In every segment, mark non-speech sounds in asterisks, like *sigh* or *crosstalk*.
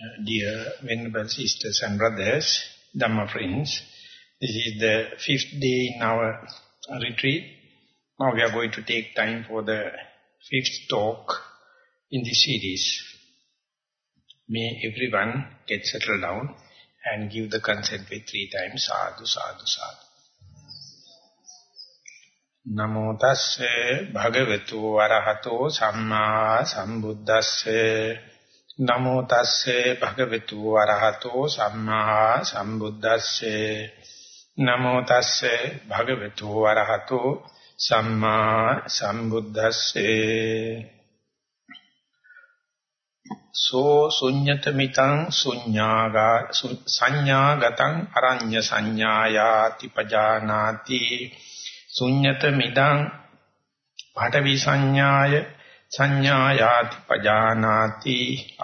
Uh, dear Venerable Sisters and Brothers, Dhamma friends, this is the fifth day in our retreat. Now we are going to take time for the fifth talk in this series. May everyone get settled down and give the consent with three times, sadhu, sadhu, sadhu. නමෝ තස්සේ භගවතු වරහතෝ සම්මා සම්බුද්දස්සේ නමෝ තස්සේ භගවතු වරහතෝ සම්මා සම්බුද්දස්සේ. නමෝ තස්සේ භගවතු වරහතෝ සම්මා සම්බුද්දස්සේ. සෝ ශුඤ්ඤත මිතං ශුඤ්ඤාගා සංඥාගතං අරඤ්‍ය සංඥායාති පජානාති. ශුඤ්ඤත මිදං පාඨවි සංඥාය සංඥායාති පජානාති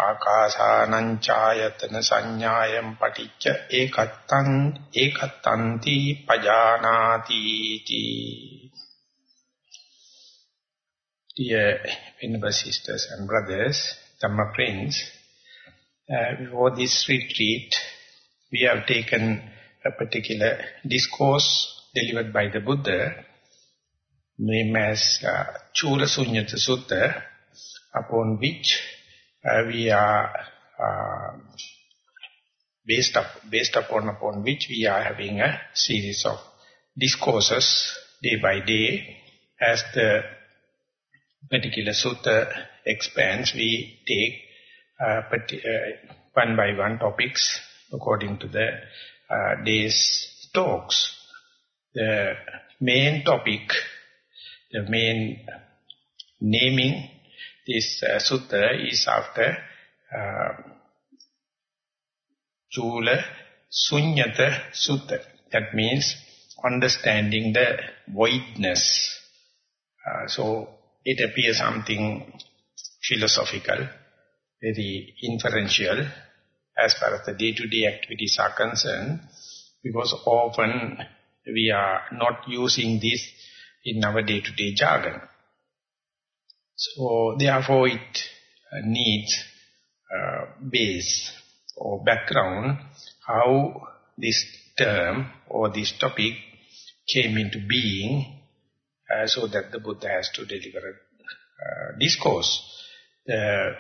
ආකාසානං ඡායතන සංඥායම් පටිච්ච ඒකත්තං ඒකත්තන්ති පජානාති තී Dear Venerable sisters and brothers, Dhamma friends, uh, before this retreat, we have taken a particular discourse delivered by the Buddha named as uh, Chula Sunyata Sutta, upon which uh, we are uh, based up based upon upon which we are having a series of discourses day by day. As the particular sutta expands we take uh, uh, one by one topics according to the uh, day's talks. The main topic the main naming this uh, sutta is after uh, Chula Sunyata Sutta. That means understanding the voidness. Uh, so it appears something philosophical, very inferential as far as the day-to-day -day activities are concerned, because often we are not using this in our day-to-day -day jargon. So therefore it uh, needs uh, base or background how this term or this topic came into being uh, so that the Buddha has to deliver a uh, discourse. The,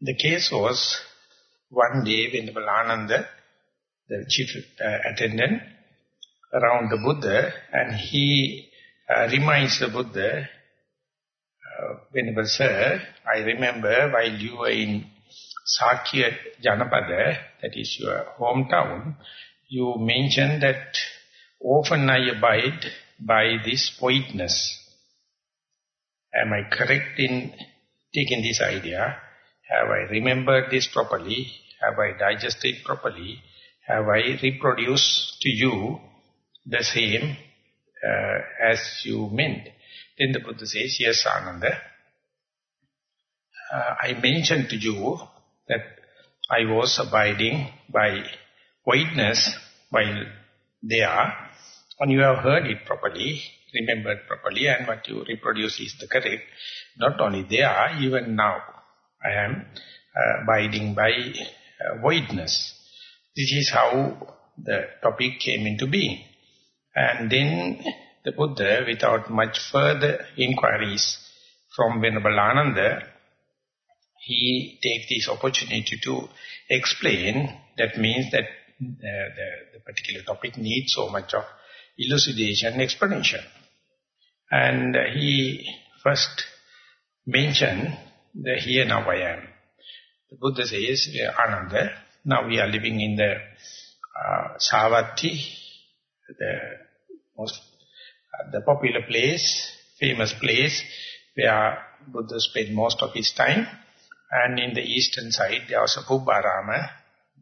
the case was one day when Ananda, the chief uh, attendant, around the Buddha and he reminds the Buddha, Venerable Sir, I remember while you were in Sakya Janapada, that is your hometown, you mentioned that often I abide by this voidness. Am I correct in taking this idea? Have I remembered this properly? Have I digested properly? Have I reproduced to you the same uh, as you meant. Then the Buddha says, yes, Ananda, uh, I mentioned to you that I was abiding by voidness while there, and you have heard it properly, remembered properly, and what you reproduce is the correct. Not only there, even now, I am uh, abiding by uh, voidness. This is how the topic came into being. And then the Buddha, without much further inquiries from Venerable Ananda, he takes this opportunity to explain. That means that the, the, the particular topic needs so much of elucidation, explanation. And he first mentioned the here now I am. The Buddha says, Ananda, now we are living in the uh, Savatthi, the most uh, the popular place, famous place where Buddha spent most of his time. And in the eastern side, there was a Pubbarama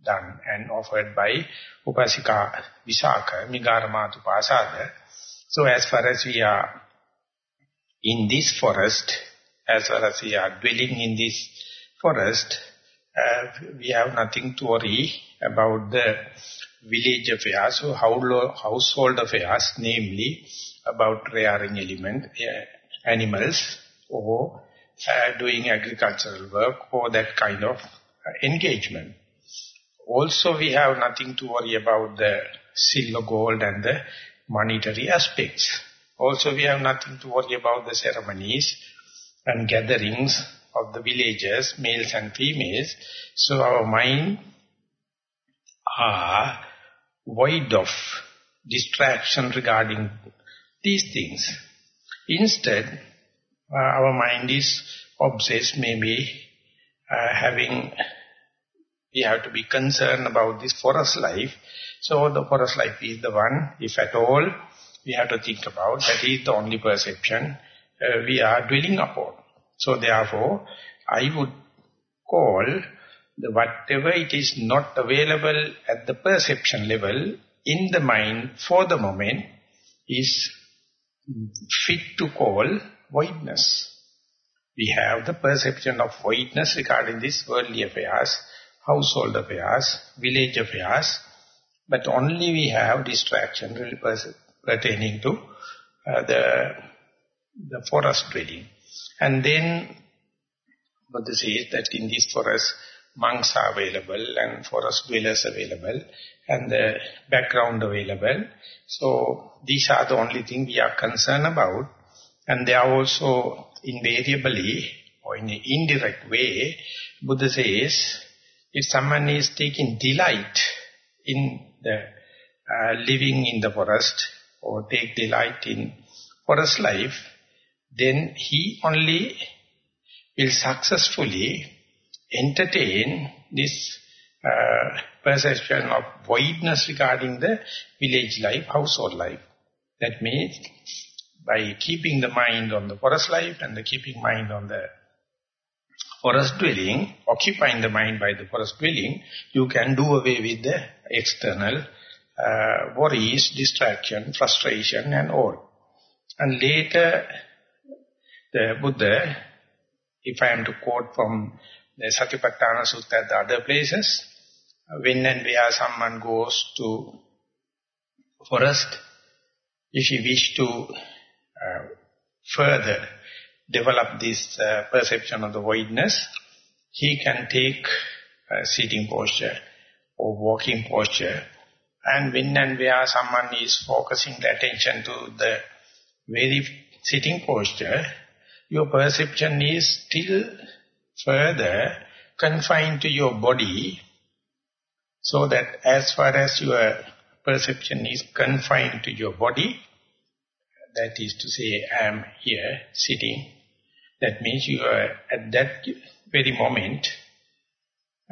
done and offered by Upasika Visakha, Migaramatu Pasada. So as far as we are in this forest, as far as we are dwelling in this forest, uh, we have nothing to worry about the village affairs or household affairs, namely about rearing element, uh, animals or uh, doing agricultural work or that kind of uh, engagement. also we have nothing to worry about the silver, gold and the monetary aspects. Also we have nothing to worry about the ceremonies and gatherings of the villagers, males and females. So our mind are void of distraction regarding these things. Instead, uh, our mind is obsessed maybe uh, having, we have to be concerned about this forest life. So the forest life is the one, if at all, we have to think about, that is the only perception uh, we are dwelling upon. So therefore, I would call the whatever it is not available at the perception level in the mind for the moment is fit to call voidness. We have the perception of voidness regarding these worldly affairs, household affairs, village affairs, but only we have distraction really pertaining to uh, the, the forest dwelling. And then Buddha says that in this forest, monks are available and forest dwellers available and the background available. So these are the only thing we are concerned about. And they are also invariably or in an indirect way, Buddha says, if someone is taking delight in the uh, living in the forest or take delight in forest life, then he only will successfully entertain this uh, perception of voidness regarding the village life, household life. That means by keeping the mind on the forest life and the keeping mind on the forest dwelling, occupying the mind by the forest dwelling, you can do away with the external uh, worries, distraction, frustration and all. And later, the Buddha, if I am to quote from the Satipatthana Sutta at the other places, when and where someone goes to forest, if he wish to uh, further develop this uh, perception of the voidness, he can take sitting posture or walking posture. And when and where someone is focusing the attention to the very sitting posture, your perception is still further confined to your body so that as far as your perception is confined to your body, that is to say, I am here sitting, that means you are at that very moment,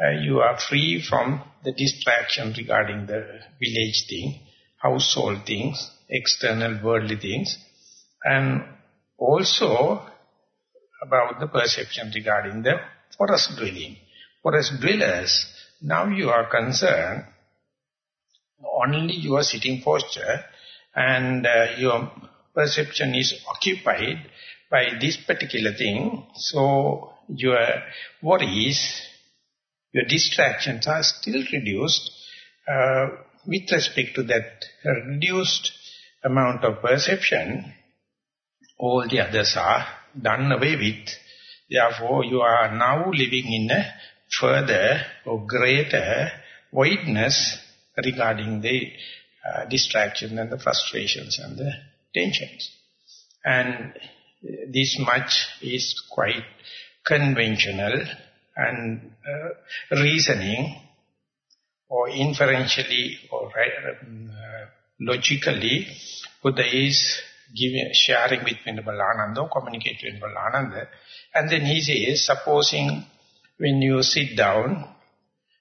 uh, you are free from the distraction regarding the village thing, household things, external worldly things, and also about the perception regarding the forest dwelling. Forest dwellers, now you are concerned only your sitting posture and uh, your perception is occupied by this particular thing. So your worries, your distractions are still reduced uh, with respect to that reduced amount of perception. All the others are done away with. Therefore, you are now living in a further or greater voidness regarding the uh, distraction and the frustrations and the tensions. And this much is quite conventional and uh, reasoning or inferentially or uh, logically Buddha is giving, sharing with Venerable Ananda communicate with Venerable Ananda. And then he says, supposing when you sit down,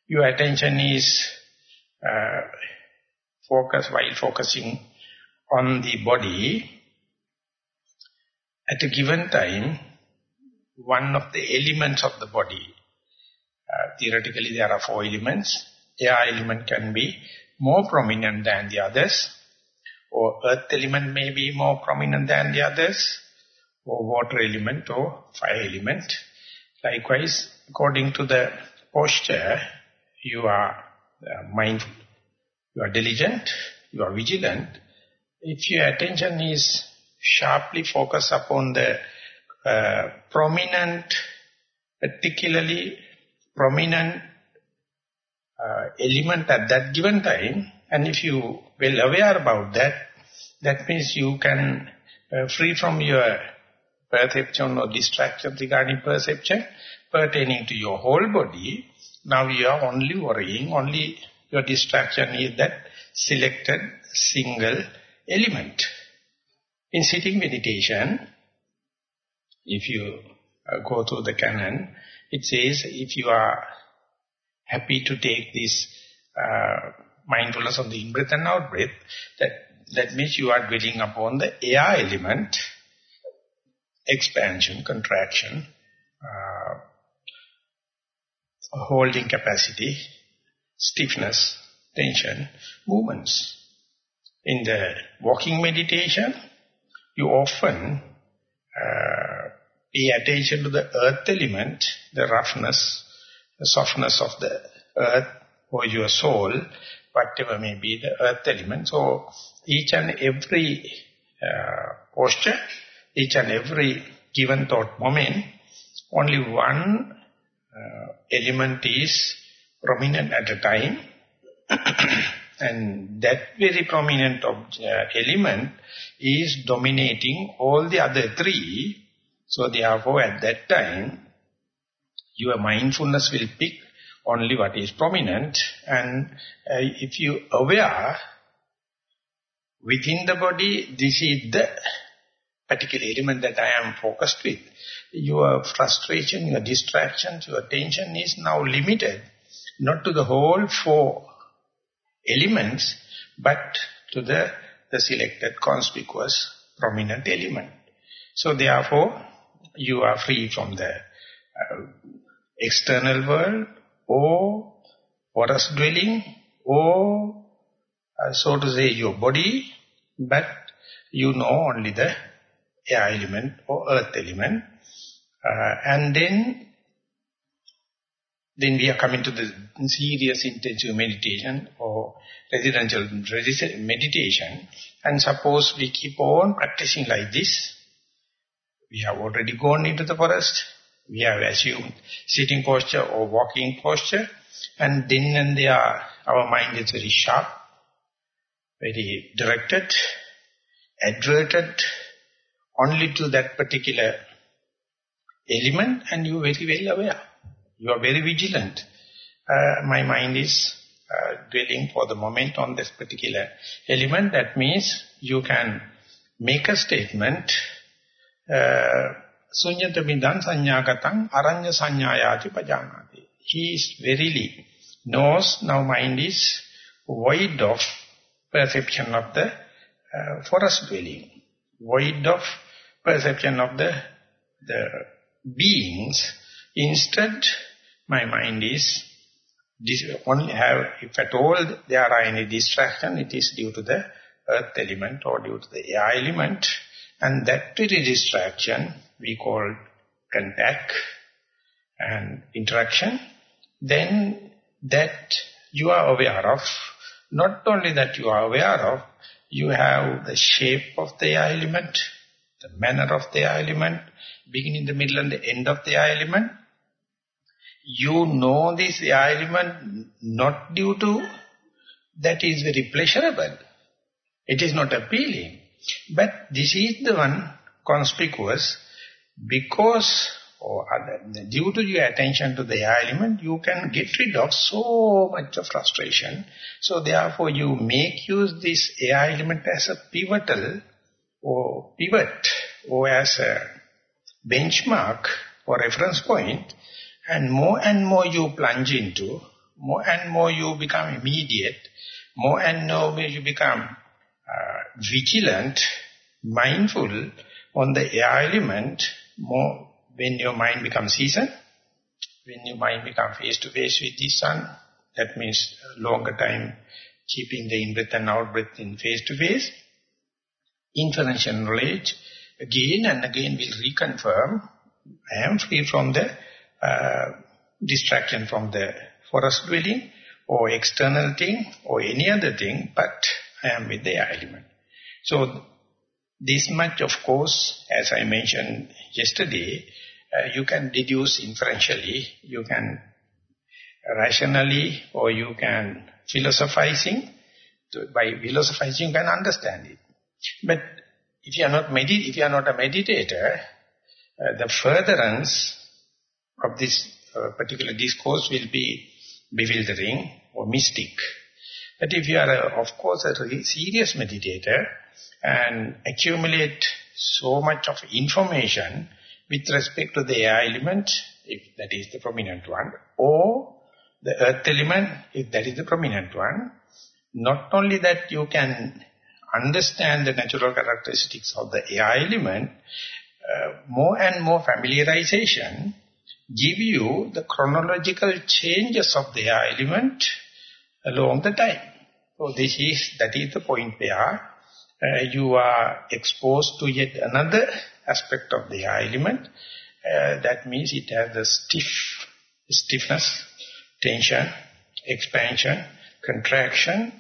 your attention is uh, focused while focusing on the body. At a given time, one of the elements of the body, uh, theoretically there are four elements, air element can be more prominent than the others, or earth element may be more prominent than the others, or water element or fire element. Likewise, according to the posture, you are uh, mindful, you are diligent, you are vigilant. If your attention is sharply focused upon the uh, prominent, particularly prominent uh, element at that given time. And if you well aware about that, that means you can uh, free from your perception or distraction regarding perception pertaining to your whole body. Now you are only worrying, only your distraction is that selected single element. In sitting meditation, if you uh, go through the canon, it says if you are happy to take this uh, mindfulness of the in-breath and out-breath, that, that means you are dwelling upon the air element, expansion, contraction, uh, holding capacity, stiffness, tension, movements. In the walking meditation, you often uh, pay attention to the earth element, the roughness, the softness of the earth or your soul, whatever may be the earth element. So each and every uh, posture, each and every given thought moment, only one uh, element is prominent at a time. *coughs* and that very prominent uh, element is dominating all the other three. So therefore at that time, your mindfulness will pick only what is prominent. And uh, if you aware within the body this is the particular element that I am focused with. Your frustration your distractions your attention is now limited not to the whole four elements but to the the selected conspicuous prominent element. So therefore you are free from the uh, external world or forest dwelling or uh, so to say your body but you know only the air element or earth element. Uh, and then then we are coming to the serious intensive meditation or residential meditation. And suppose we keep on practicing like this we have already gone into the forest we have assumed sitting posture or walking posture, and then and there our mind is very sharp, very directed, adverted only to that particular element, and you are very well aware. You are very vigilant. Uh, my mind is uh, dwelling for the moment on this particular element. That means you can make a statement uh, sunyata midan sanyagatan aranya sanyayati pajanati. He is verily knows now mind is void of perception of the uh, forest dwelling, void of perception of the, the beings. Instead, my mind is only have, if at all there are any distraction, it is due to the earth element or due to the air element. And that very distraction we call contact and interaction, then that you are aware of, not only that you are aware of, you have the shape of the element, the manner of the element, beginning, the middle and the end of the element. You know this element not due to that is very pleasurable. It is not appealing. But this is the one conspicuous because or other, due to your attention to the air element, you can get rid of so much of frustration. So therefore you make use this air element as a pivotal or pivot or as a benchmark or reference point and more and more you plunge into, more and more you become immediate, more and more you become uh, vigilant, mindful on the air element, more when your mind becomes seasoned, when your mind becomes face-to-face with the sun, that means longer time keeping the in-breath and out-breath in face-to-face, inferential knowledge again and again will reconfirm, I am free from the uh, distraction from the forest dwelling or external thing or any other thing, but I am with the element. So this much, of course, as I mentioned yesterday, uh, you can deduce inferentially, you can rationally or you can philosophizing. By philosophizing you can understand it. But if you are not if you are not a meditator, uh, the furtherance of this uh, particular discourse will be bewildering or mystic. But if you are, a, of course, a serious meditator and accumulate so much of information with respect to the air element, if that is the prominent one, or the earth element, if that is the prominent one, not only that you can understand the natural characteristics of the air element, uh, more and more familiarization give you the chronological changes of the air element along the time. So this is, that is the point where uh, you are exposed to yet another aspect of the element. Uh, that means it has the stiff, stiffness, tension, expansion, contraction.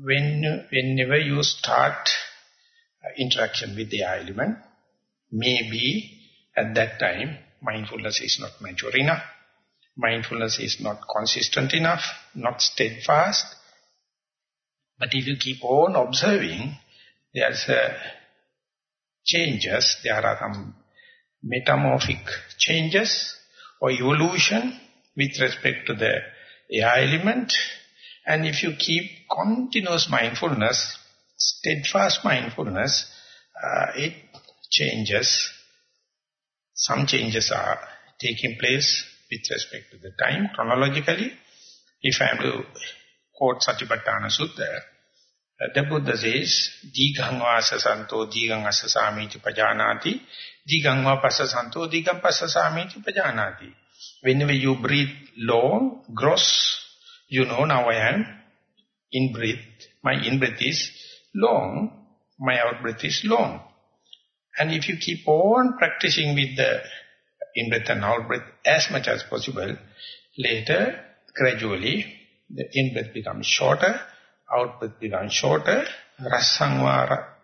When, whenever you start uh, interaction with the element, maybe at that time mindfulness is not mature enough, mindfulness is not consistent enough, not steadfast. But if you keep on observing, there's a changes, there are some metamorphic changes or evolution with respect to the air element. And if you keep continuous mindfulness, steadfast mindfulness, uh, it changes. Some changes are taking place with respect to the time, chronologically. If I am to quote Satipatthana Sutta, uh, the Buddha says, Digam vasa santo digam asa samiti pajanati, digam vapasa santo digam pasa samiti pajanati. Whenever you breathe long, gross, you know now I am in breath. My in-breath is long, my out-breath is long. And if you keep on practicing with the in-breath and out-breath as much as possible, later, gradually, the in-breath becomes shorter, out-breath becomes shorter, rassangvara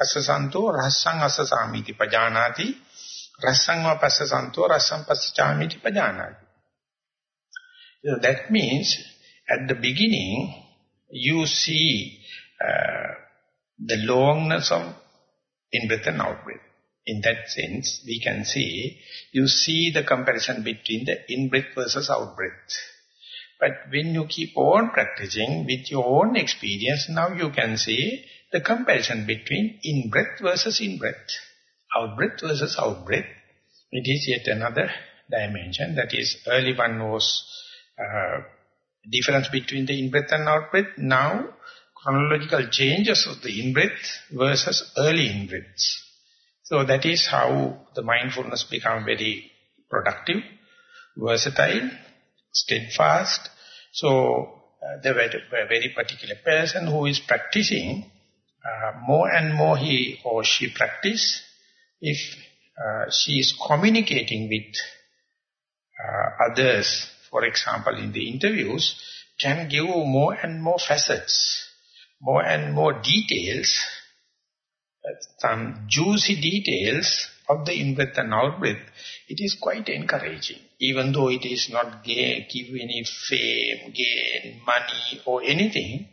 asasanto rassang asasamiti pajanati, rassangva passasanto rassang passachamiti pajanati. So that means, at the beginning, you see uh, the longness of in-breath and out-breath. In that sense, we can say, you see the comparison between the in-breath versus out-breath. But when you keep on practicing with your own experience, now you can see the comparison between in-breath versus in-breath, out-breath versus out-breath. It is yet another dimension. That is, early one was uh, difference between the in-breath and out-breath. Now, chronological changes of the in-breath versus early in-breaths. So that is how the mindfulness become very productive, versatile, steadfast. So uh, the very, very particular person who is practicing, uh, more and more he or she practice, if uh, she is communicating with uh, others, for example in the interviews, can give more and more facets, more and more details some juicy details of the in-breath and out-breath, it is quite encouraging. Even though it is not gain, give any fame, gain, money or anything,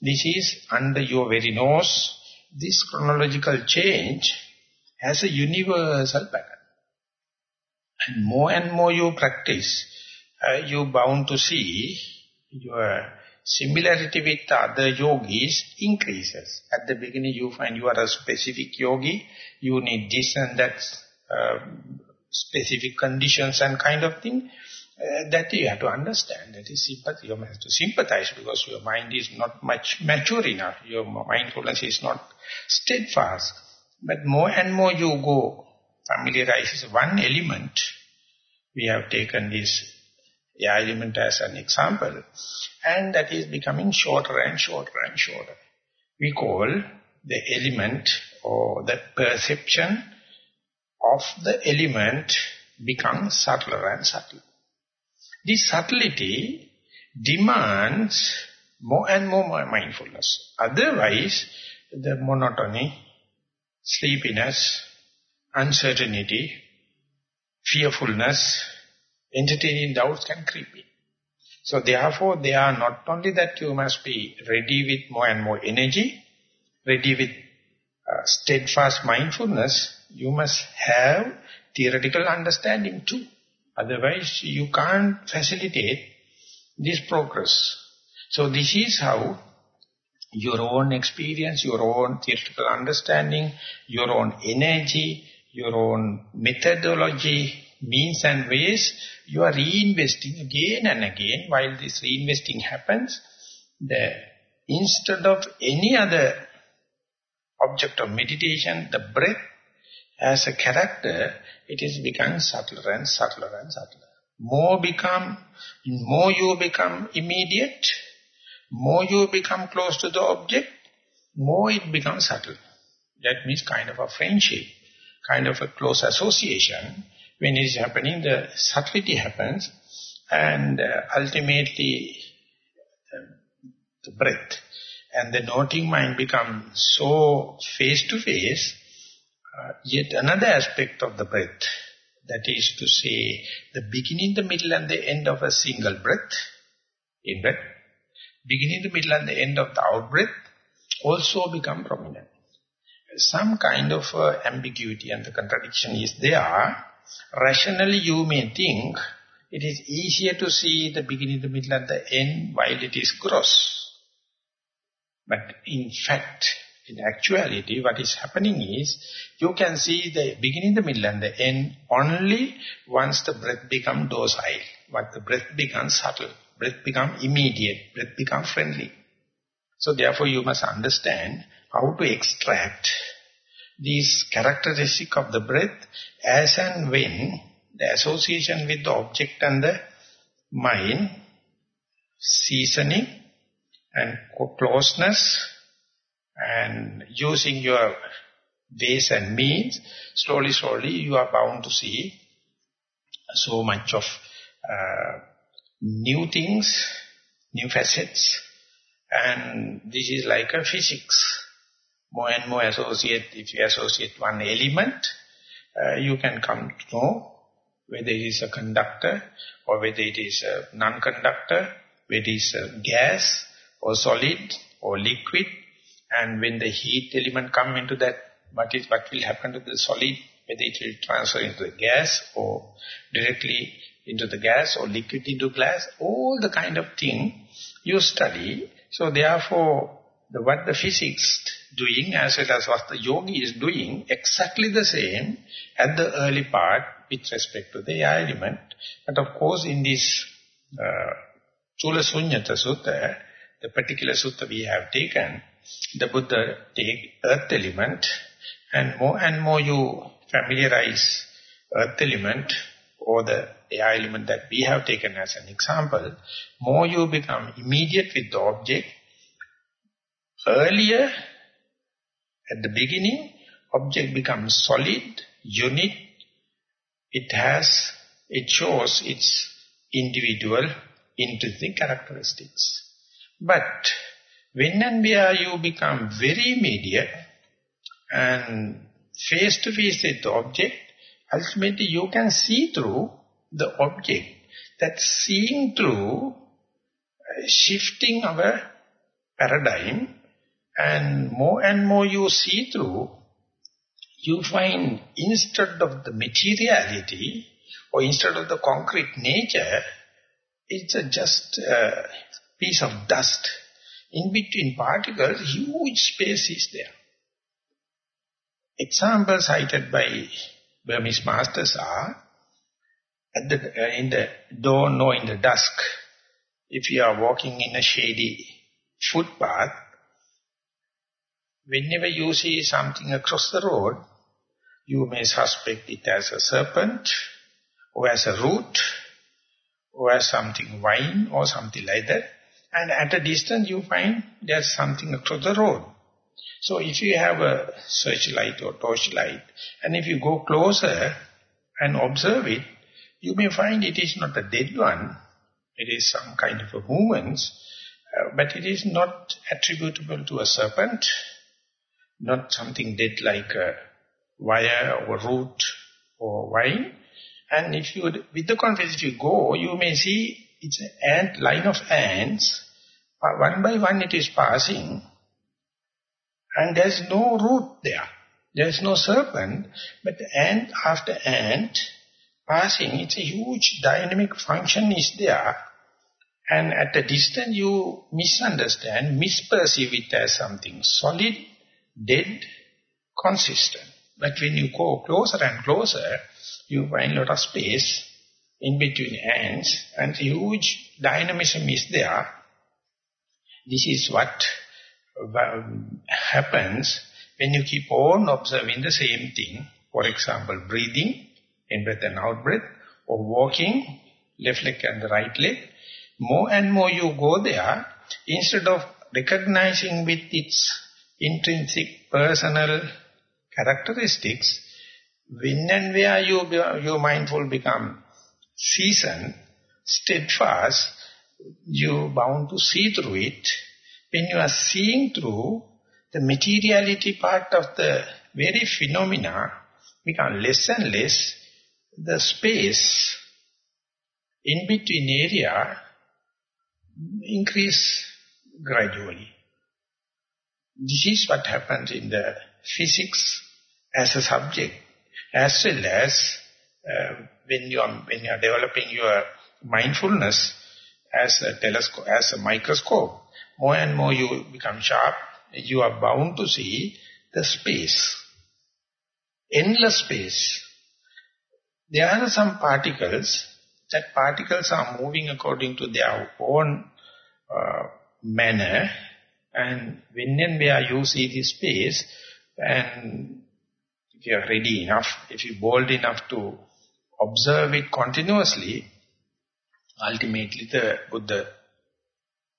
this is under your very nose. This chronological change has a universal pattern. And more and more you practice, uh, you bound to see your similarity with other yogis increases. At the beginning you find you are a specific yogi, you need this and that uh, specific conditions and kind of thing. Uh, that you have to understand. That is sympathy. You have to sympathize because your mind is not much mature enough. Your mindfulness is not steadfast. But more and more you go familiarize one element. We have taken this air element as an example. And that is becoming shorter and shorter and shorter. We call the element or the perception of the element becomes subtler and subtler. This subtlety demands more and more mindfulness. Otherwise, the monotony, sleepiness, uncertainty, fearfulness, entertaining doubts can creep in. So therefore, they are not only that you must be ready with more and more energy, ready with uh, steadfast mindfulness, you must have theoretical understanding too. Otherwise, you can't facilitate this progress. So this is how your own experience, your own theoretical understanding, your own energy, your own methodology, means and ways, you are reinvesting again and again. While this reinvesting happens, the instead of any other object of meditation, the breath as a character, it is becoming subtler and subtler and subtler. More become, more you become immediate, more you become close to the object, more it becomes subtle. That means kind of a friendship, kind of a close association. When it is happening, the subtlety happens, and uh, ultimately the breath and the noting mind become so face-to-face, -face, uh, yet another aspect of the breath, that is to say, the beginning, the middle and the end of a single breath, in breath, beginning, the middle and the end of the out-breath also become prominent. Some kind of uh, ambiguity and the contradiction is there. Rationally you may think it is easier to see the beginning, the middle and the end while it is gross. But in fact, in actuality, what is happening is, you can see the beginning, the middle and the end only once the breath becomes docile, but the breath becomes subtle breath become immediate, breath become friendly. So therefore you must understand how to extract these characteristic of the breath as and when the association with the object and the mind, seasoning and closeness and using your ways and means, slowly, slowly you are bound to see so much of uh, new things, new facets, and this is like a physics. More and more associate, if you associate one element, uh, you can come to know whether it is a conductor or whether it is a non-conductor, whether it is a gas or solid or liquid, and when the heat element come into that, what is what will happen to the solid, whether it will transfer into the gas or directly into the gas or liquid into glass, all the kind of thing you study. So therefore, the, what the physics doing as well as what the yogi is doing, exactly the same at the early part with respect to the air element. But of course in this uh, Chula Sunyata Sutta, the particular sutta we have taken, the Buddha take earth element and more and more you familiarize earth element or the air element that we have taken as an example, more you become immediate with the object. Earlier, at the beginning, object becomes solid, unit. It has, it shows its individual, intrinsic characteristics. But when and where you become very immediate and face-to-face -face with the object, ultimately you can see through the object. That seeing through, uh, shifting our paradigm, and more and more you see through, you find instead of the materiality, or instead of the concrete nature, it's a just a piece of dust. In between particles, huge space is there. Examples cited by Burmese masters are, at the, uh, in the dawn or in the dusk, if you are walking in a shady footpath, whenever you see something across the road, you may suspect it as a serpent, or as a root, or as something vine, or something like that. And at a distance you find there's something across the road. So if you have a searchlight or torchlight, and if you go closer and observe it, you may find it is not a dead one, it is some kind of a movement, uh, but it is not attributable to a serpent, not something dead like a wire or root or vine, And if you, with the confidence, if you go, you may see it's an ant, line of ants. One by one it is passing. And there's no root there. There's no serpent. But ant after ant passing, it's a huge dynamic function is there. And at a distance you misunderstand, misperceive it as something solid, dead, consistent. But when you go closer and closer, you find a lot of space in between ants and huge dynamism is there. This is what uh, happens when you keep on observing the same thing. For example, breathing, in-breath and out-breath, or walking, left leg and the right leg. More and more you go there, instead of recognizing with its intrinsic personal characteristics, when and where you, your mindful become seasoned, steadfast, you bound to see through it. When you are seeing through, the materiality part of the very phenomena become less and less, the space in between area increase gradually. This is what happens in the physics as a subject, as well as uh, when you are when you are developing your mindfulness as a telescope, as a microscope. More and more you become sharp. You are bound to see the space, endless space. There are some particles. That particles are moving according to their own uh, manner. And when and where you see this space, and if you are ready enough, if you bold enough to observe it continuously, ultimately the Buddha,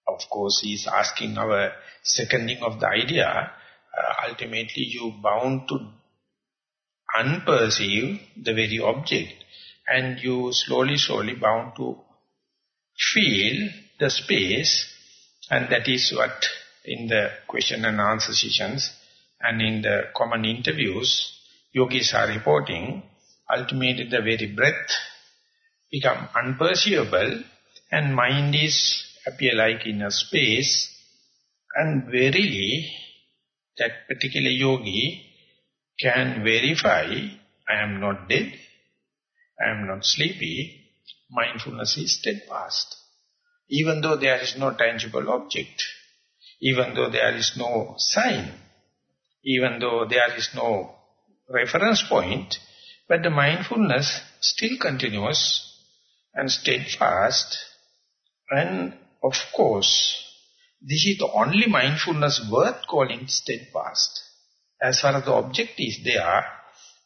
of course, is asking our seconding of the idea, uh, ultimately you bound to unperceive the very object and you slowly, slowly bound to feel the space and that is what in the question and answer sessions and in the common interviews yogis are reporting ultimately the very breath become unperceivable and mind is appear like in a space and verily that particular yogi can verify I am not dead, I am not sleepy, mindfulness is steadfast. Even though there is no tangible object, even though there is no sign, even though there is no reference point, but the mindfulness still continuous and steadfast. And of course, this is the only mindfulness worth calling steadfast. As far as the object is there,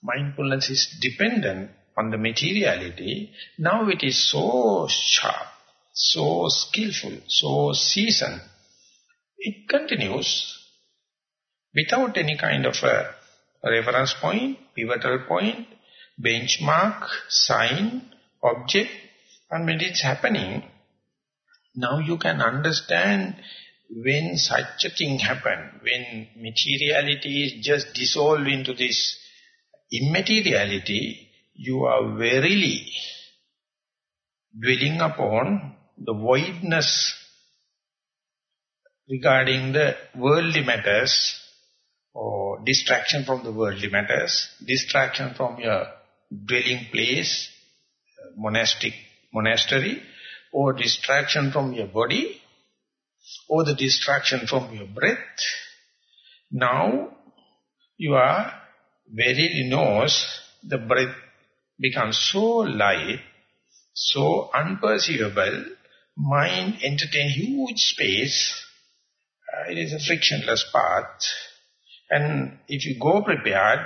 mindfulness is dependent on the materiality. Now it is so sharp, so skillful, so seasoned. It continues without any kind of a reference point, pivotal point, benchmark, sign, object, and when it's happening, now you can understand when such a thing happen, when materiality is just dissolved into this immateriality, you are verily dwelling upon the voidness regarding the worldly matters or distraction from the worldly matters, distraction from your dwelling place, uh, monastic monastery, or distraction from your body, or the distraction from your breath. Now, you are very knows the breath becomes so light, so unperceivable, mind entertain huge space, uh, it is a frictionless path, and if you go prepared,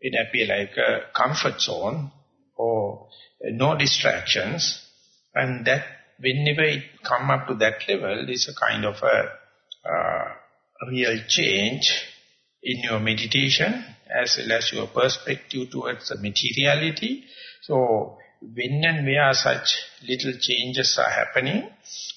it appear like a comfort zone or no distractions. And that whenever it come up to that level, is a kind of a uh, real change in your meditation as well as your perspective towards the materiality. So when and where such little changes are happening,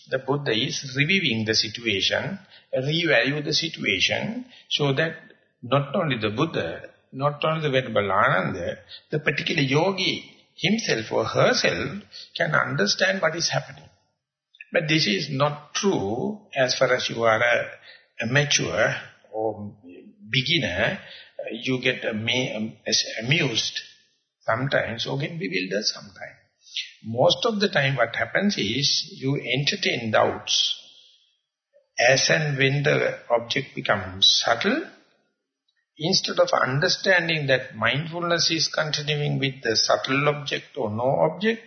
the Buddha is reviewing the situation, revalue the situation, so that not only the Buddha, not only the Venerable Ananda, the particular yogi, himself or herself can understand what is happening. But this is not true as far as you are a amateur or beginner, you get amused sometimes or get bewildered sometimes. Most of the time what happens is you entertain doubts. As and when the object becomes subtle, instead of understanding that mindfulness is continuing with the subtle object or no object,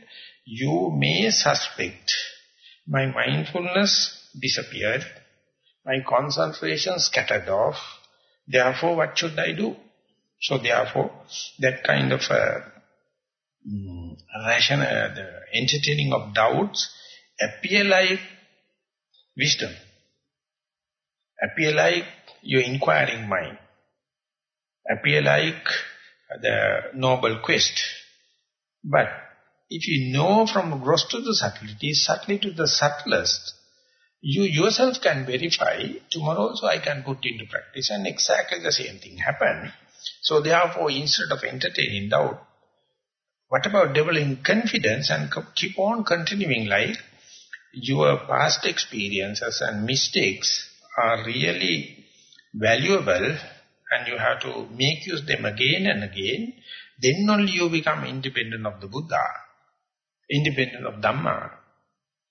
you may suspect my mindfulness disappeared, my concentration scattered off, therefore what should I do? So therefore, that kind of uh, mm, rational, uh, the entertaining of doubts appear like wisdom, appear like your inquiring mind appear like the noble quest. But if you know from gross to the subtlety, subtly to the subtlest, you yourself can verify, tomorrow also I can put into practice and exactly the same thing happen. So therefore, instead of entertaining doubt, what about developing confidence and keep on continuing like your past experiences and mistakes are really valuable and you have to make use them again and again, then only you become independent of the Buddha, independent of Dhamma,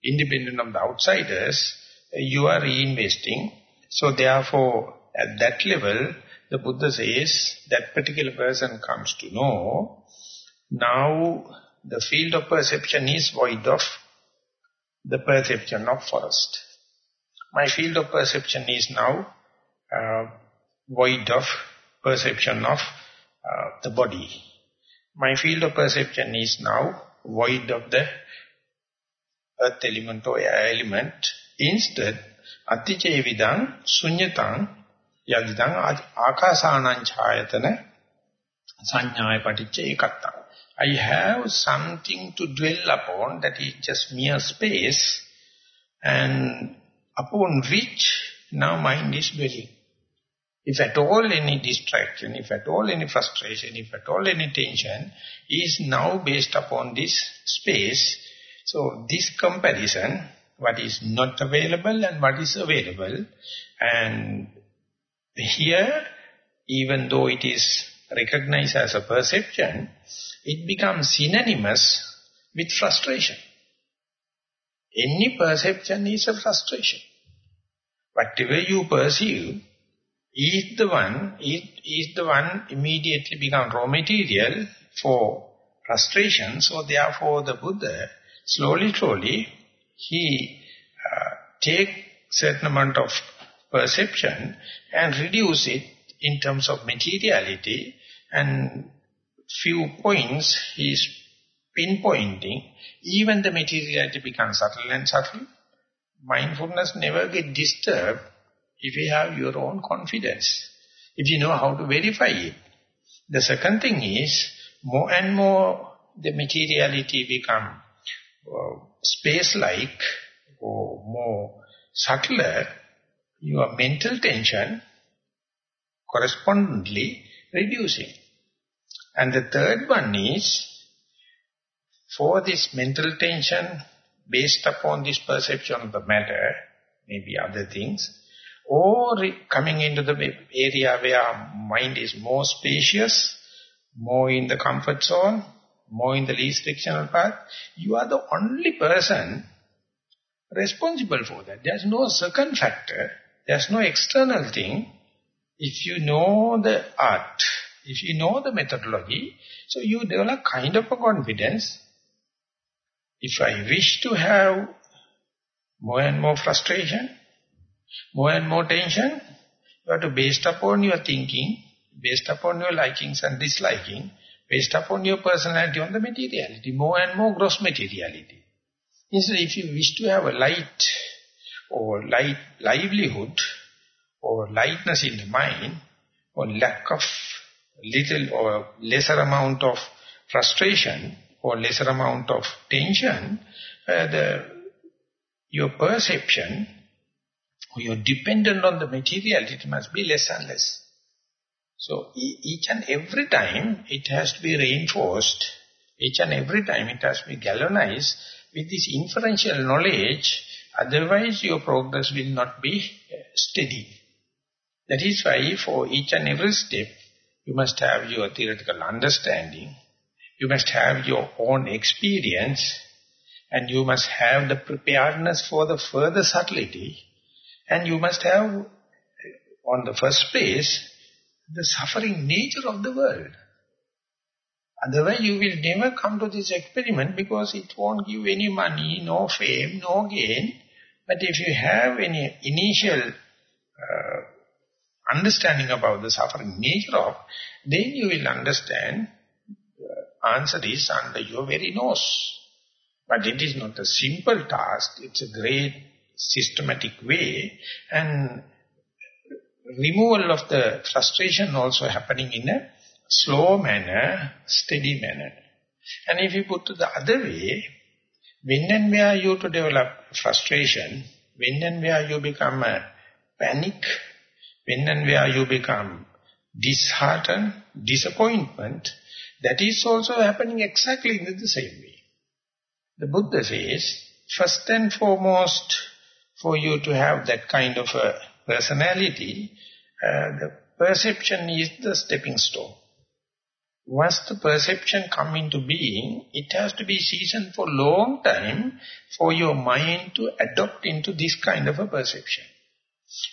independent of the outsiders, you are reinvesting. So therefore, at that level, the Buddha says, that particular person comes to know, now the field of perception is void of the perception of forest. My field of perception is now uh, void of perception of uh, the body. My field of perception is now void of the earth element or air element. Instead, atiche vidang sunyatang yadidang akasanang chayatana sanyaya paticca ekatta. I have something to dwell upon that is just mere space and upon which now mind is dwelling. If at all any distraction, if at all any frustration, if at all any tension is now based upon this space. So this comparison, what is not available and what is available. And here, even though it is recognized as a perception, it becomes synonymous with frustration. Any perception is a frustration. Whatever you perceive, is the one is, is the one immediately become raw material for frustration. So therefore the Buddha, slowly, slowly, he uh, take certain amount of perception and reduce it in terms of materiality and few points he is pinpointing, even the materiality becomes subtle and subtle. Mindfulness never get disturbed if you have your own confidence, if you know how to verify it. The second thing is, more and more the materiality become uh, space-like or more subtler, your mental tension correspondingly reducing. And the third one is, for this mental tension based upon this perception of the matter, maybe other things, or coming into the area where mind is more spacious, more in the comfort zone, more in the least frictional path, you are the only person responsible for that. There's no second factor, there's no external thing. If you know the art, if you know the methodology, so you develop kind of a confidence. If I wish to have more and more frustration, more and more tension, you have to based upon your thinking, based upon your likings and disliking, based upon your personality on the materiality, more and more gross materiality. Instead, if you wish to have a light or light livelihood or lightness in the mind or lack of little or lesser amount of frustration or lesser amount of tension, uh, the, your perception you're dependent on the material, it must be less and less. So each and every time it has to be reinforced. Each and every time it has to be galvanized with this inferential knowledge, otherwise your progress will not be uh, steady. That is why for each and every step, you must have your theoretical understanding, you must have your own experience, and you must have the preparedness for the further subtlety, and you must have, uh, on the first place, the suffering nature of the world. Otherwise, you will never come to this experiment because it won't give any money, no fame, no gain. But if you have any initial uh, understanding about the suffering nature of, then you will understand the answer is under your very nose. But it is not a simple task, it's a great systematic way and removal of the frustration also happening in a slow manner, steady manner. And if you put it the other way, when and where you to develop frustration, when and where you become a panic, when and where you become disheartened, disappointment, that is also happening exactly in the same way. The Buddha says, first and foremost, for you to have that kind of a personality, uh, the perception is the stepping stone. Once the perception come into being, it has to be seasoned for long time for your mind to adopt into this kind of a perception.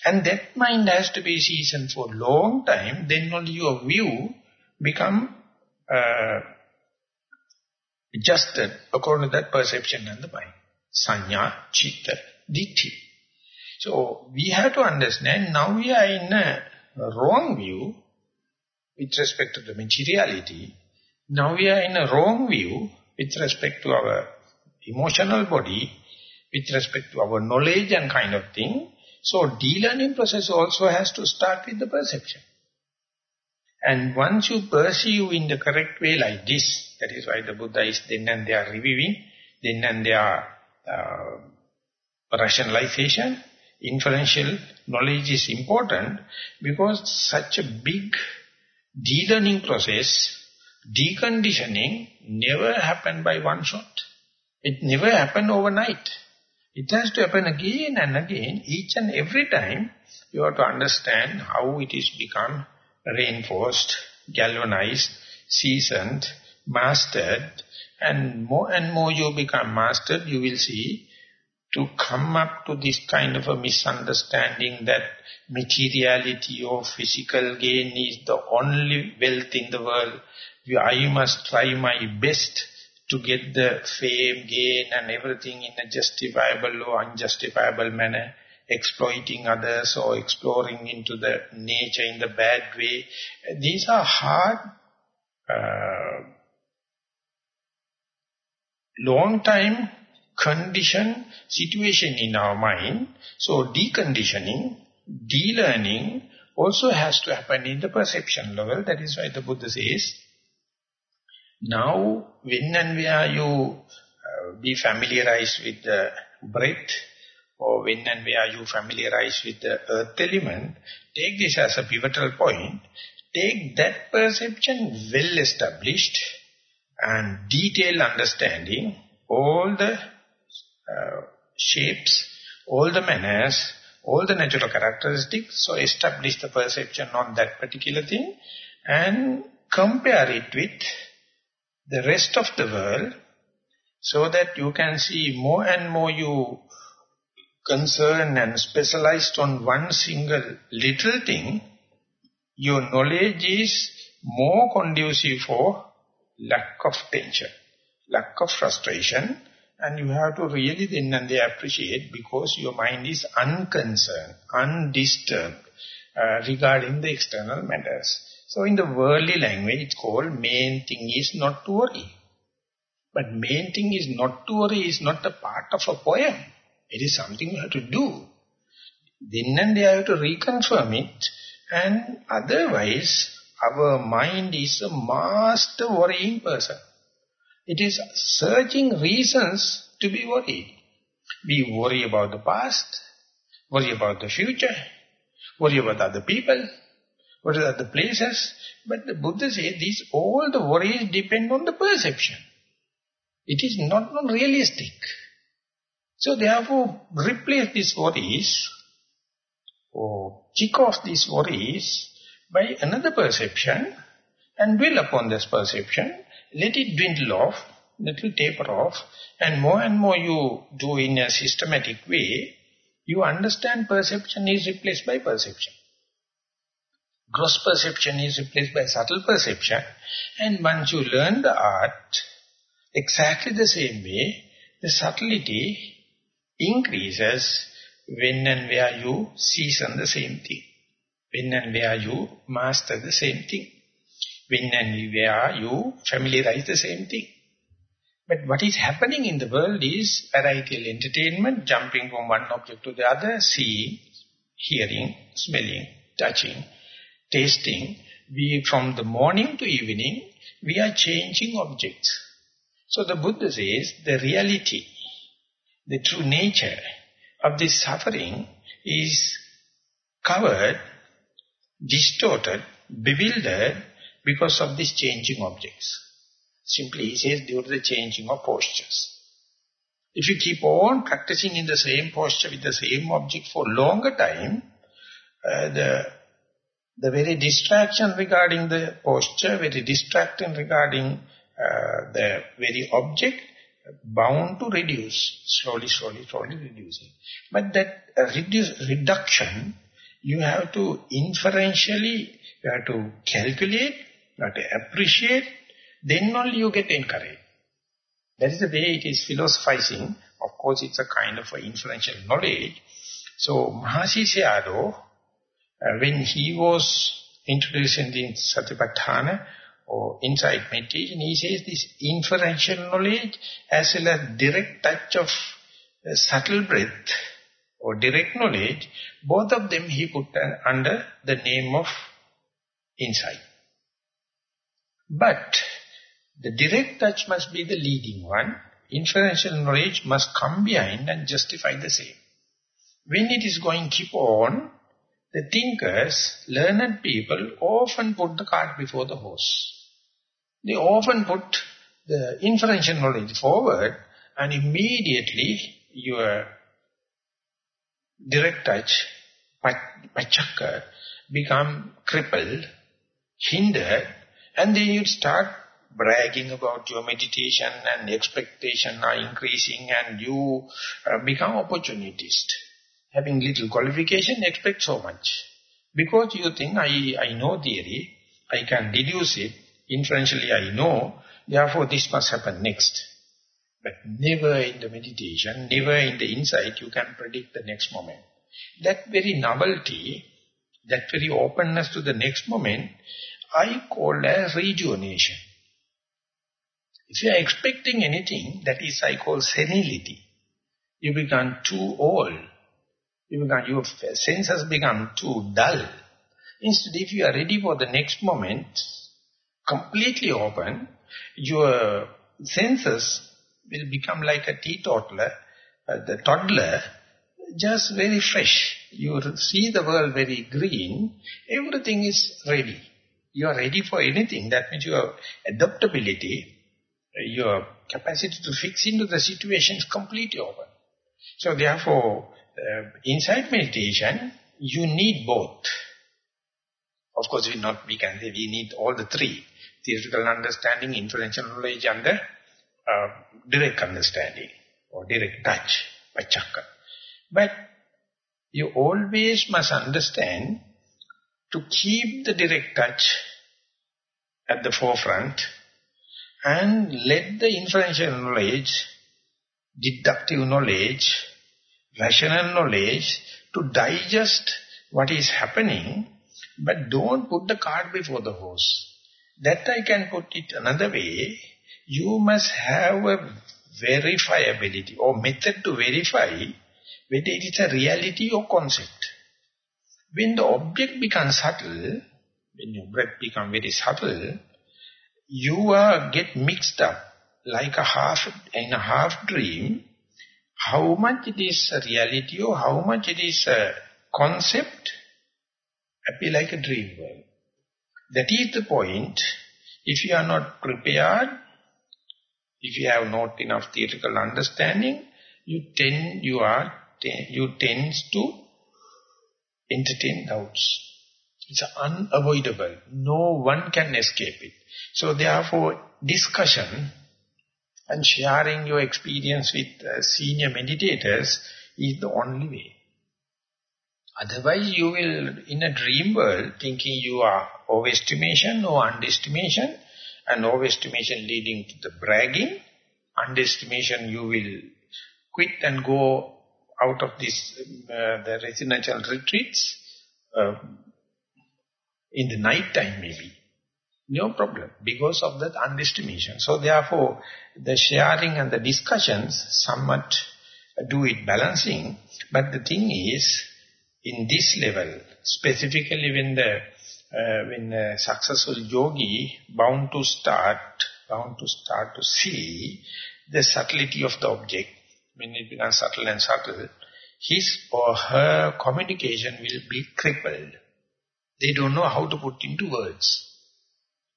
And that mind has to be seasoned for long time, then only your view become uh, adjusted according to that perception and the mind. Sanya, Chitta, Ditti. So we have to understand now we are in a wrong view with respect to the materiality. Now we are in a wrong view with respect to our emotional body, with respect to our knowledge and kind of thing. So de-learning process also has to start with the perception. And once you perceive in the correct way like this, that is why the Buddha is then and they are reviewing, then and they are uh, rationalization, inferential knowledge is important because such a big de-learning process, deconditioning never happened by one shot. It never happened overnight. It has to happen again and again, each and every time you have to understand how it is become reinforced, galvanized, seasoned, mastered, and more and more you become mastered, you will see to come up to this kind of a misunderstanding that materiality or physical gain is the only wealth in the world. I must try my best to get the fame, gain and everything in a justifiable or unjustifiable manner, exploiting others or exploring into the nature in the bad way. These are hard, uh, long time condition situation in our mind. So deconditioning, de-learning also has to happen in the perception level. That is why the Buddha says, now when and where you uh, be familiarized with the breath, or when and where you familiarize with the earth element, take this as a pivotal point. Take that perception well established and detailed understanding, all the uh, shapes, all the manners, all the natural characteristics, so establish the perception on that particular thing and compare it with the rest of the world so that you can see more and more you concern and specialized on one single little thing, your knowledge is more conducive for lack of tension, lack of frustration, and you have to really then and they appreciate because your mind is unconcerned, undisturbed uh, regarding the external matters. So in the worldly language, it's called main thing is not to worry. But main thing is not to worry is not a part of a poem. It is something you have to do. Then and they have to reconfirm it. And otherwise, our mind is a master worrying person. It is searching reasons to be worried. We worry about the past, worry about the future, worry about other people, worry about the places. But the Buddha says these all the worries depend on the perception. It is not, not realistic. So therefore, replace these worries or kick off these worries by another perception and dwell upon this perception. Let it dwindle off, little taper off, and more and more you do in a systematic way, you understand perception is replaced by perception. Gross perception is replaced by subtle perception. And once you learn the art, exactly the same way, the subtlety increases when and where you season the same thing. When and where you master the same thing. When and where you familiarize the same thing. But what is happening in the world is varietal entertainment, jumping from one object to the other, seeing, hearing, smelling, touching, tasting. We, from the morning to evening, we are changing objects. So the Buddha says the reality, the true nature of this suffering is covered, distorted, bewildered because of these changing objects. Simply he says due to the changing of postures. If you keep on practicing in the same posture with the same object for longer time, uh, the the very distraction regarding the posture, very distracting regarding uh, the very object, bound to reduce, slowly, slowly, slowly reducing. But that reduce, reduction, you have to inferentially, you have to calculate, to appreciate, then only you get encouraged. That is the way it is philosophizing. Of course, it's a kind of inferential knowledge. So, Mahasi Sayadaw, uh, when he was introducing the Satipatthana or insight meditation, he says this inferential knowledge as well as direct touch of uh, subtle breath or direct knowledge, both of them he put uh, under the name of insight. But the direct touch must be the leading one. Inferential knowledge must come behind and justify the same. When it is going keep on, the thinkers, learned people often put the cart before the horse. They often put the inferential knowledge forward and immediately your direct touch, pachaka, become crippled, hindered, and then you start bragging about your meditation and expectation are increasing and you uh, become opportunist having little qualification, expect so much. Because you think, I, I know theory, I can deduce it, inferentially I know, therefore this must happen next. But never in the meditation, never in the insight, you can predict the next moment. That very novelty, that very openness to the next moment, I call as rejuvenation. If you are expecting anything, that is I call senility. You become too old you become, your senses become too dull. Instead, if you are ready for the next moment, completely open, your senses will become like a teetotaler, uh, the toddler, just very fresh. You see the world very green, everything is ready. You are ready for anything. That means your adaptability, your capacity to fix into the situation is completely open. So therefore, uh, inside meditation, you need both. Of course, we not we can say we need all the three. Theoretical understanding, inferential knowledge and the uh, direct understanding or direct touch, pachaka. But you always must understand to keep the direct touch at the forefront and let the inferential knowledge, deductive knowledge, rational knowledge to digest what is happening, but don't put the cart before the horse. That I can put it another way. You must have a verifiability or method to verify whether it is a reality or concept. When the object becomes subtle, when your breath becomes very subtle, you are get mixed up like a half in a half dream how much it is a reality or how much it is a concept appear like a dream world. That is the point. If you are not prepared, If you have not enough theoretical understanding, you tend, you are, you tends to entertain doubts. It's unavoidable. No one can escape it. So therefore, discussion and sharing your experience with uh, senior meditators is the only way. Otherwise, you will, in a dream world, thinking you are overestimation or underestimation, and overestimation leading to the bragging, underestimation you will quit and go out of this, uh, the residential retreats, uh, in the night time maybe. No problem, because of that underestimation. So therefore, the sharing and the discussions somewhat do it balancing. But the thing is, in this level, specifically when the uh, when a successful yogi bound to start, bound to start to see the subtlety of the object, when it becomes subtle and subtle, his or her communication will be crippled. They don't know how to put into words.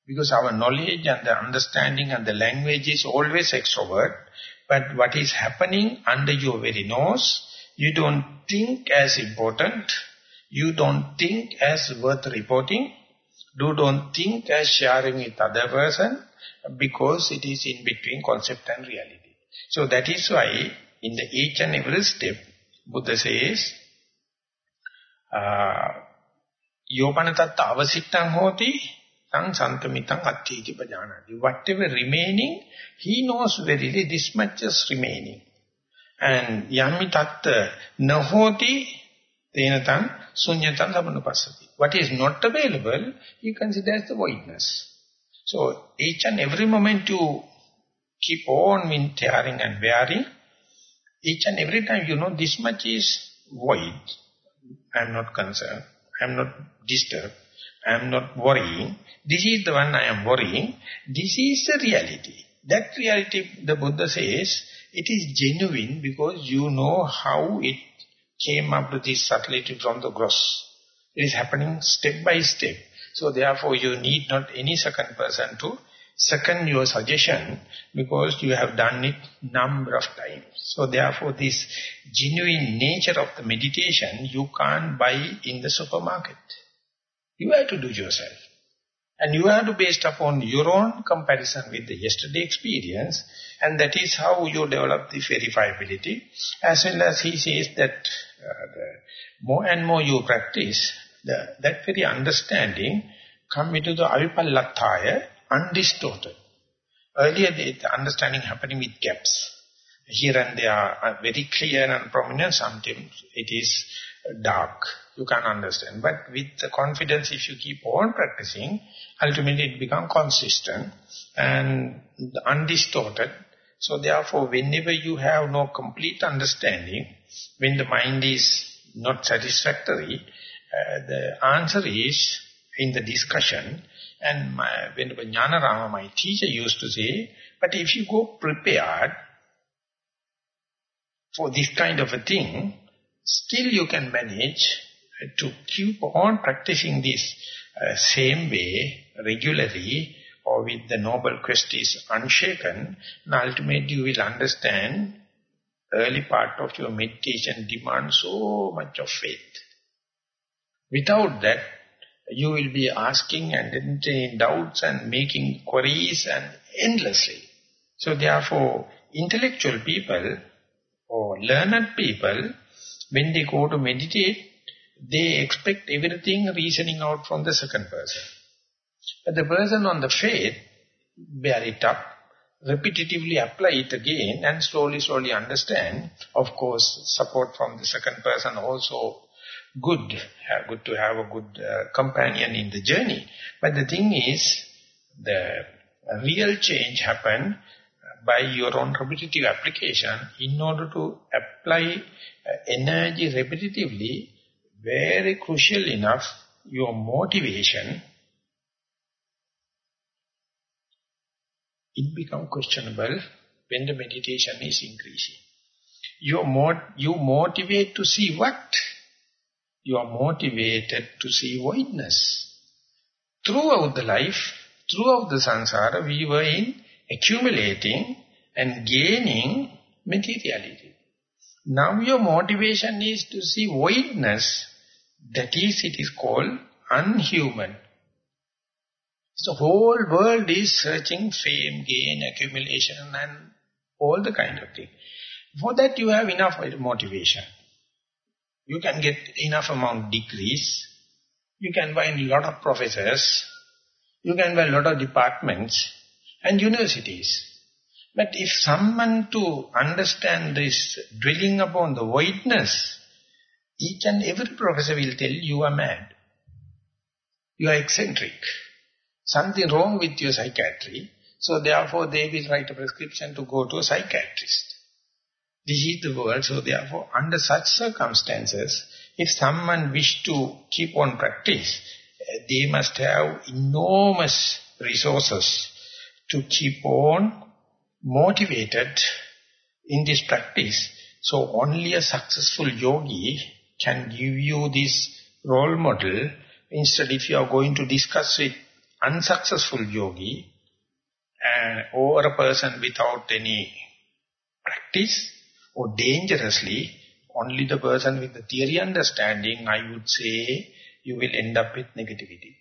Because our knowledge and the understanding and the language is always extrovert, but what is happening under your very nose, you don't think as important, you don't think as worth reporting, you don't think as sharing with other person, because it is in between concept and reality. So that is why in the each and every step, Buddha says, uh, Yopanatatta avasittam hoti tang santamitang attiti pajanati. Whatever remaining, he knows verily this much is remaining. And yammi tatta nahoti tenatang sunyatam samanupasati. What is not available, he considers the voidness. So each and every moment you keep on in tearing and wearing, each and every time you know this much is void. I am not concerned. I am not disturbed. I am not worrying. This is the one I am worrying. This is the reality. That reality, the Buddha says, it is genuine because you know how it came up to this subtlety from the gross. It is happening step by step. So therefore you need not any second person to second your suggestion because you have done it number of times. So therefore this genuine nature of the meditation you can't buy in the supermarket. You have to do yourself. And you have to based upon your own comparison with the yesterday experience and that is how you develop the verifiability as well as he says that uh, more and more you practice the, that very understanding come into the avipallatthaya undistorted. Earlier the understanding happening with gaps. Here and there are very clear and prominent, sometimes it is dark you can understand. But with the confidence, if you keep on practicing, ultimately it becomes consistent and undistorted. So therefore, whenever you have no complete understanding, when the mind is not satisfactory, uh, the answer is in the discussion. And my, when Jnanarama, my teacher, used to say, but if you go prepared for this kind of a thing, still you can manage to keep on practicing this uh, same way, regularly, or with the noble quest is unshaken, and ultimately you will understand early part of your meditation demands so much of faith. Without that, you will be asking and entertaining doubts and making queries and endlessly. So therefore, intellectual people or learned people, when they go to meditate, they expect everything reasoning out from the second person. But the person on the faith, bear it up, repetitively apply it again and slowly, slowly understand. Of course, support from the second person also good, good to have a good uh, companion in the journey. But the thing is, the real change happen by your own repetitive application in order to apply uh, energy repetitively very crucial enough, your motivation, it become questionable when the meditation is increasing. You, mot you motivate to see what? You are motivated to see voidness. Throughout the life, throughout the samsara, we were in accumulating and gaining materiality. Now your motivation is to see voidness, that is, it is called unhuman. The whole world is searching fame, gain, accumulation and all the kind of thing. For that you have enough motivation. You can get enough amount degrees. You can find a lot of professors. You can find a lot of departments and universities. But if someone to understand this dwelling upon the voidness, each and every professor will tell you are mad. You are eccentric. Something wrong with your psychiatry. So therefore they will write a prescription to go to a psychiatrist. This is the world, so therefore under such circumstances, if someone wish to keep on practice, they must have enormous resources to keep on motivated in this practice. So only a successful yogi can give you this role model. Instead, if you are going to discuss with unsuccessful yogi uh, or a person without any practice, or dangerously, only the person with the theory understanding, I would say, you will end up with negativity.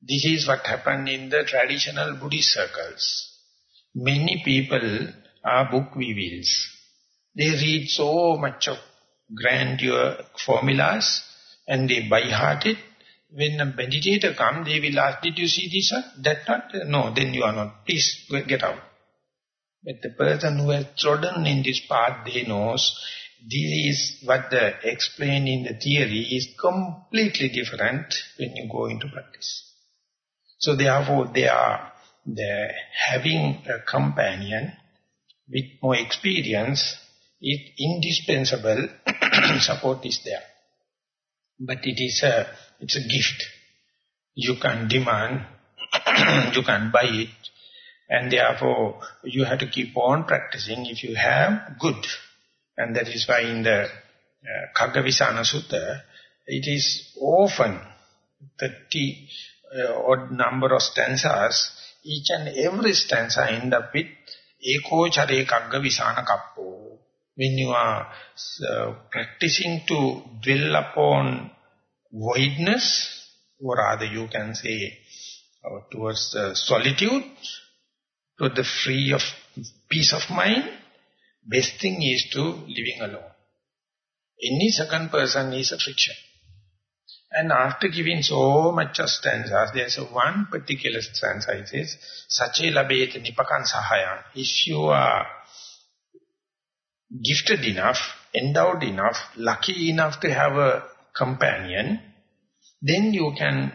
This is what happened in the traditional Buddhist circles. Many people are book weevils. They read so much of grandeur formulas and they by heart it. When a meditator comes, they will ask, did you see this one? That not? No, then you are not. Please get out. But the person who has trodden in this path, they knows this is what the explained in the theory is completely different when you go into practice. So therefore they are the having a companion with more experience is indispensable *coughs* support is there. But it is a it's a gift. You can demand, *coughs* you can buy it, and therefore, you have to keep on practicing. If you have, good. And that is why in the uh, Sutta, it is often 30 uh, odd number of stanzas. Each and every stanza end up with Eko Chare Khaggavisana Kappo. When you are uh, practicing to dwell upon voidness, or rather you can say uh, towards solitude, to the free of peace of mind, best thing is to living alone. Any second person is a friction. And after giving so much stanzas, there's one particular stanza, it says, Sache labet nipakan sahayan. If you are gifted enough, endowed enough, lucky enough to have a companion, then you can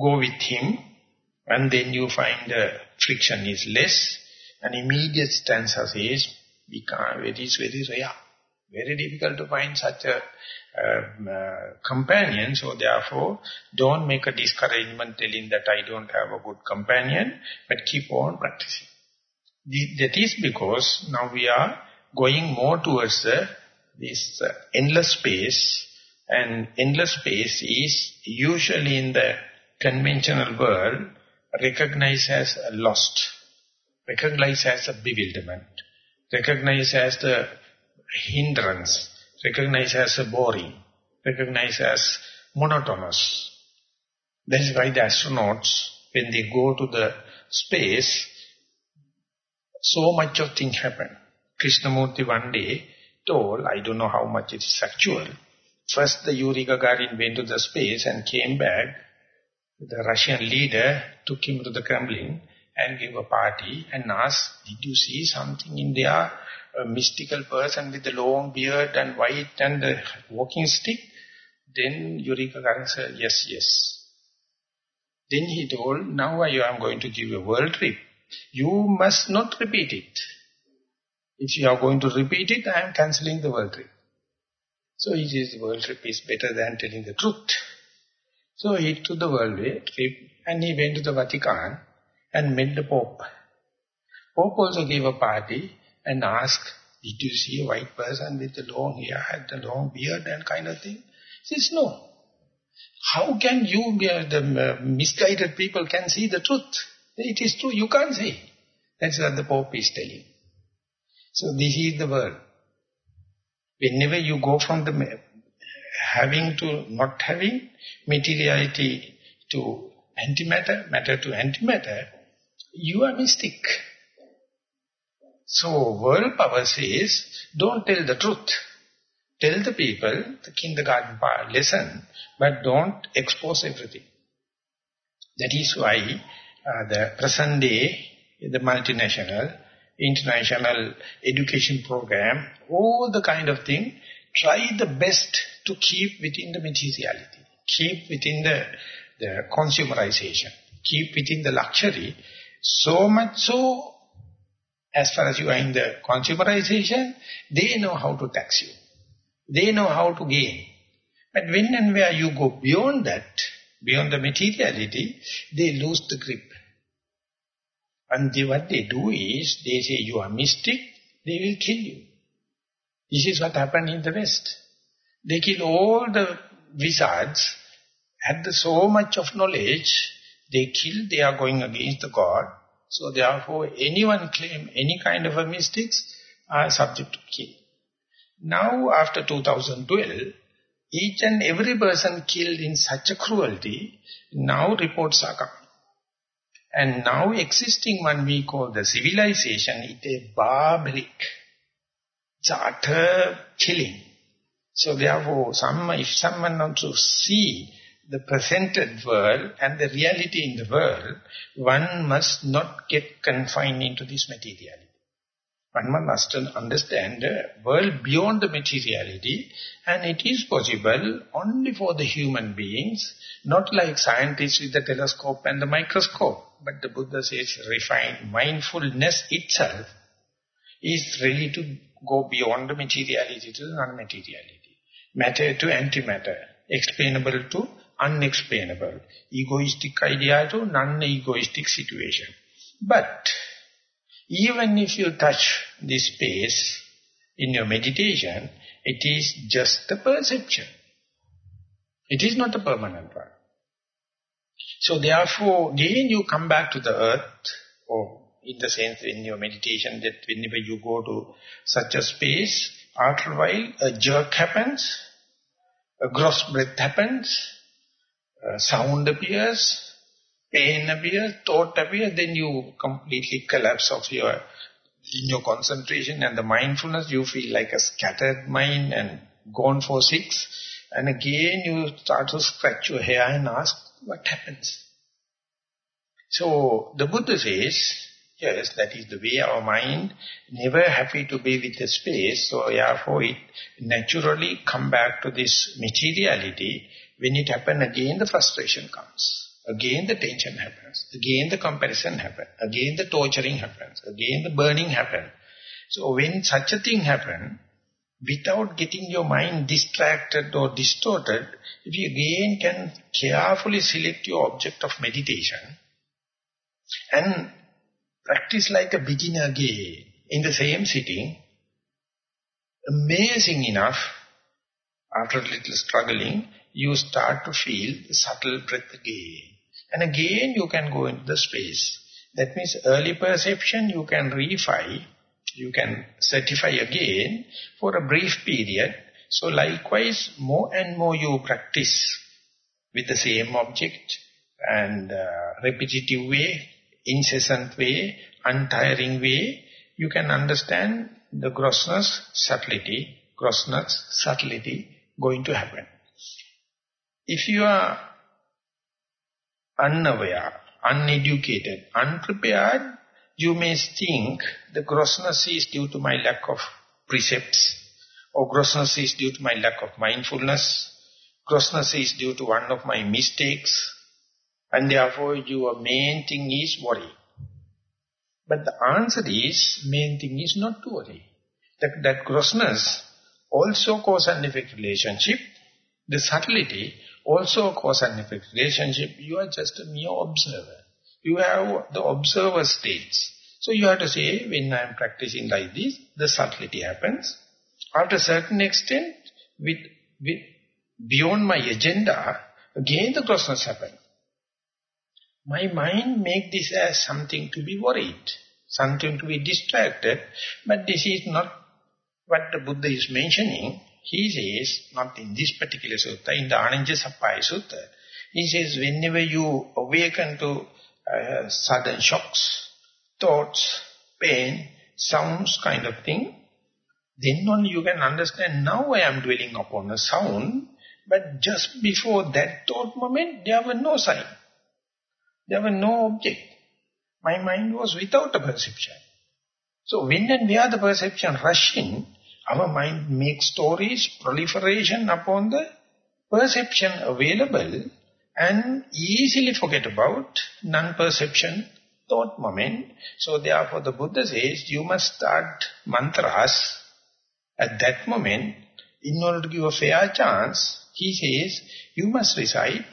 go with him and then you find the friction is less, and immediate stanza says, it is very rare. Very difficult to find such a um, uh, companion, so therefore, don't make a discouragement telling that I don't have a good companion, but keep on practicing. That is because now we are going more towards uh, this uh, endless space, and endless space is usually in the conventional world recognized as lost, recognized as a bewilderment, recognized as the hindrance, recognized as a boring, recognized as monotonous. That is why the astronauts, when they go to the space, so much of things happen. Krishnamurti one day told, I don't know how much it is actual, first the Yuri Gagarin went to the space and came back the Russian leader took him to the Kremlin and gave a party and asked, did you see something in there, a mystical person with a long beard and white and a walking stick? Then Yuri Gagarin said, yes, yes. Then he told, now I am going to give a world trip. You must not repeat it. If you are going to repeat it, I am cancelling the world trip. So he says world trip is better than telling the truth. So he took the world trip and he went to the Vatican and met the Pope. Pope also gave a party and asked, did you see a white person with the long hair, had the long beard and kind of thing? He says, no. How can you, the uh, misguided people can see the truth? It is true, you can't see. That's what the Pope is telling. So this is the world. Whenever you go from the having to not having, materiality to antimatter, matter to antimatter, you are mystic. So world power says, don't tell the truth. Tell the people the kindergarten lesson, but don't expose everything. That is why uh, the present day, the multinational, international education program, all the kind of thing, try the best to keep within the materiality, keep within the, the consumerization, keep within the luxury, so much so, as far as you are in the consumerization, they know how to tax you. They know how to gain. But when and where you go beyond that, beyond the materiality, they lose the grip. And they, what they do is, they say you are mystic, they will kill you. This is what happened in the West. They kill all the wizards, had so much of knowledge, they kill, they are going against the God. So therefore, anyone claim any kind of a mistakes are subject to kill. Now, after 2012, each and every person killed in such a cruelty, now reports are coming. And now existing one we call the civilization, it is barbaric. It's utter killing. So therefore, some, if someone wants to see the presented world and the reality in the world, one must not get confined into this materiality. One must understand the world beyond the materiality and it is possible only for the human beings, not like scientists with the telescope and the microscope. But the Buddha says refined mindfulness itself is ready to go beyond the materiality to the non-materiality. Matter to antimatter, explainable to unexplainable. Egoistic idea to non-egoistic situation. But even if you touch this space in your meditation, it is just a perception. It is not a permanent one. So therefore, again you come back to the earth, or in the sense in your meditation that whenever you go to such a space, after a while a jerk happens, a gross breath happens, sound appears, pain appears, thought appears, then you completely collapse of your, in your concentration and the mindfulness, you feel like a scattered mind and gone for six. And again you start to scratch your hair and ask, what happens? So the Buddha says, yes, that is the way our mind never happy to be with the space, so therefore it naturally come back to this materiality when it happens again, the frustration comes. Again, the tension happens. Again, the comparison happens. Again, the torturing happens. Again, the burning happens. So when such a thing happens, without getting your mind distracted or distorted, if you again can carefully select your object of meditation and practice like a beginner again in the same sitting, amazing enough, after a little struggling, you start to feel the subtle breath again. And again you can go into the space. That means early perception you can reify, you can certify again for a brief period. So likewise, more and more you practice with the same object and uh, repetitive way, incessant way, untiring way, you can understand the grossness, subtlety, grossness, subtlety going to happen. If you are unaware, uneducated, unprepared, you may think the grossness is due to my lack of precepts, or grossness is due to my lack of mindfulness, grossness is due to one of my mistakes, and therefore your main thing is worry. But the answer is, main thing is not to worry. That, that grossness also cause and effect relationship, the subtlety also cause and effect relationship, you are just a mere observer. You have the observer states. So you have to say, when I am practicing like this, the subtlety happens. After a certain extent, with, with beyond my agenda, again the grossness happens. My mind make this as something to be worried. something to be distracted. But this is not what the Buddha is mentioning. He says, not in this particular sutta, in the Ananjasappaya sutta, he says, whenever you awaken to uh, sudden shocks, thoughts, pain, sounds kind of thing, then only you can understand, now I am dwelling upon a sound, but just before that thought moment, there were no sign. There were no object. My mind was without a perception. So when and where the perception rushing, our mind makes stories, proliferation upon the perception available and easily forget about non-perception thought moment. So therefore the Buddha says you must start mantras at that moment in order to give a fair chance. He says you must recite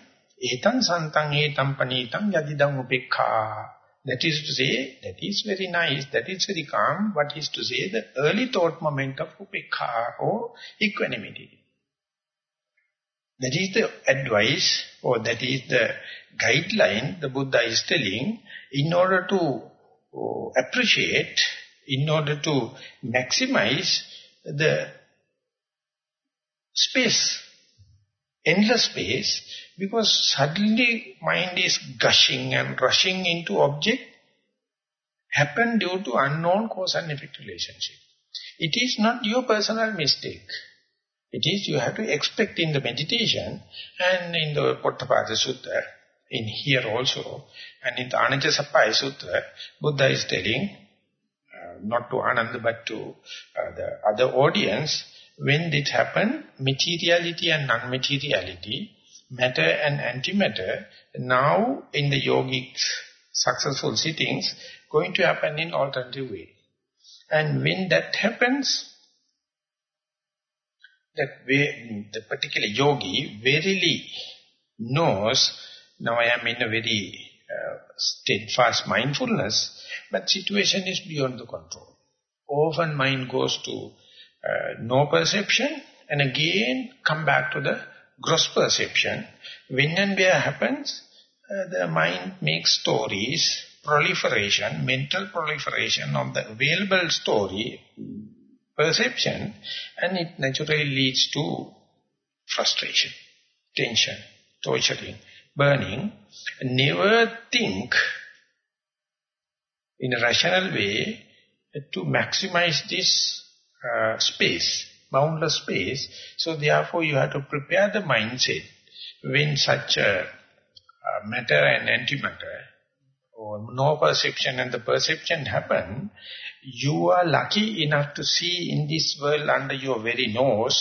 etan santang etam panitam yadidam upekha. That is to say, that is very nice, that is very calm. What is to say, the early thought moment of upekha or equanimity. That is the advice or that is the guideline the Buddha is telling in order to uh, appreciate, in order to maximize the space, endless space, because suddenly mind is gushing and rushing into object, happen due to unknown cause and effect relationship. It is not your personal mistake. It is you have to expect in the meditation and in the Potthapada Sutta, in here also, and in the Ananjasappaya Sutta, Buddha is telling, uh, not to Ananda but to uh, the other audience, when it happen, materiality and non-materiality, matter and antimatter, now in the yogic successful sittings, going to happen in alternative way. And when that happens, that way, the particular yogi verily knows, now I am in a very uh, steadfast mindfulness, but situation is beyond the control. Often mind goes to uh, no perception and again come back to the gross perception. When and where happens, uh, the mind makes stories, proliferation, mental proliferation of the available story, perception and it naturally leads to frustration, tension, torturing, burning. Never think in a rational way to maximize this uh, space, boundless space. So therefore you have to prepare the mindset when such a, a matter and antimatter or no perception and the perception happen, you are lucky enough to see in this world under your very nose,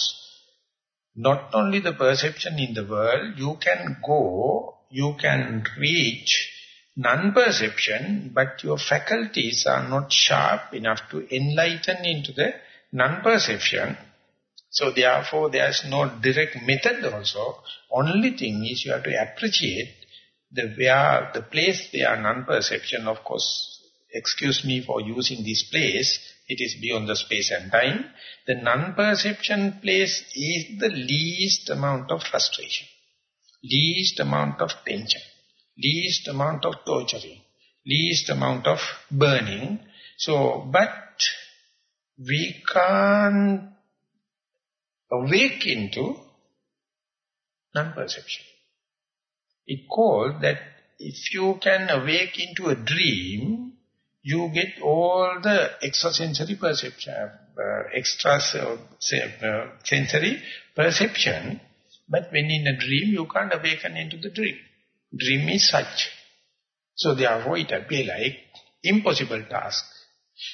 not only the perception in the world, you can go, you can reach non-perception, but your faculties are not sharp enough to enlighten into the non-perception. So therefore there is no direct method also. Only thing is you have to appreciate the where the place where non-perception, of course, excuse me for using this place, it is beyond the space and time. The non-perception place is the least amount of frustration, least amount of tension, least amount of torturing, least amount of burning. So, but we can't awake into non-perception. It called that if you can awake into a dream, you get all the extrasensory perception, uh, extra uh, sensory perception, but when in a dream, you can't awaken into the dream. Dream is such. So therefore it appears like impossible task.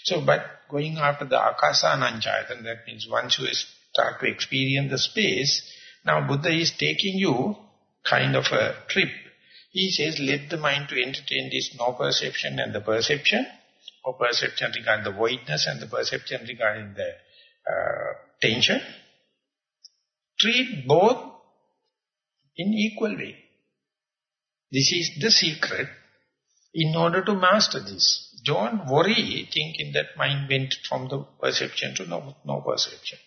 So, but going after the Akasananchayatan, that means once you start to experience the space, now Buddha is taking you kind of a trip. He says, let the mind to entertain this no perception and the perception, or perception regarding the voidness and the perception regarding the uh, tension. Treat both in equal way. This is the secret in order to master this. Don't worry thinking that mind went from the perception to no, no perception.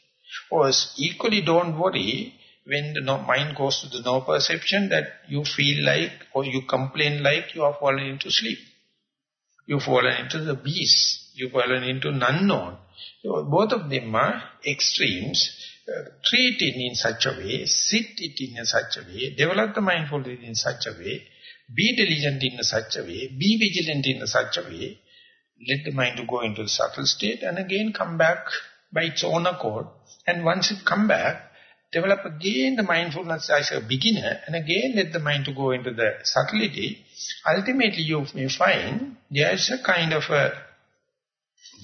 Or equally don't worry when the no, mind goes to the no perception that you feel like or you complain like you are falling into sleep. You've fallen into the beast. You've fallen into unknown. So both of them are extremes. Uh, treat it in such a way, sit it in such a way, develop the mindfulness in such a way, be diligent in such a way, be vigilant in such a way, let the mind to go into the subtle state and again come back by its own accord. And once it come back, develop again the mindfulness as a beginner and again let the mind to go into the subtlety. Ultimately you may find there is a kind of a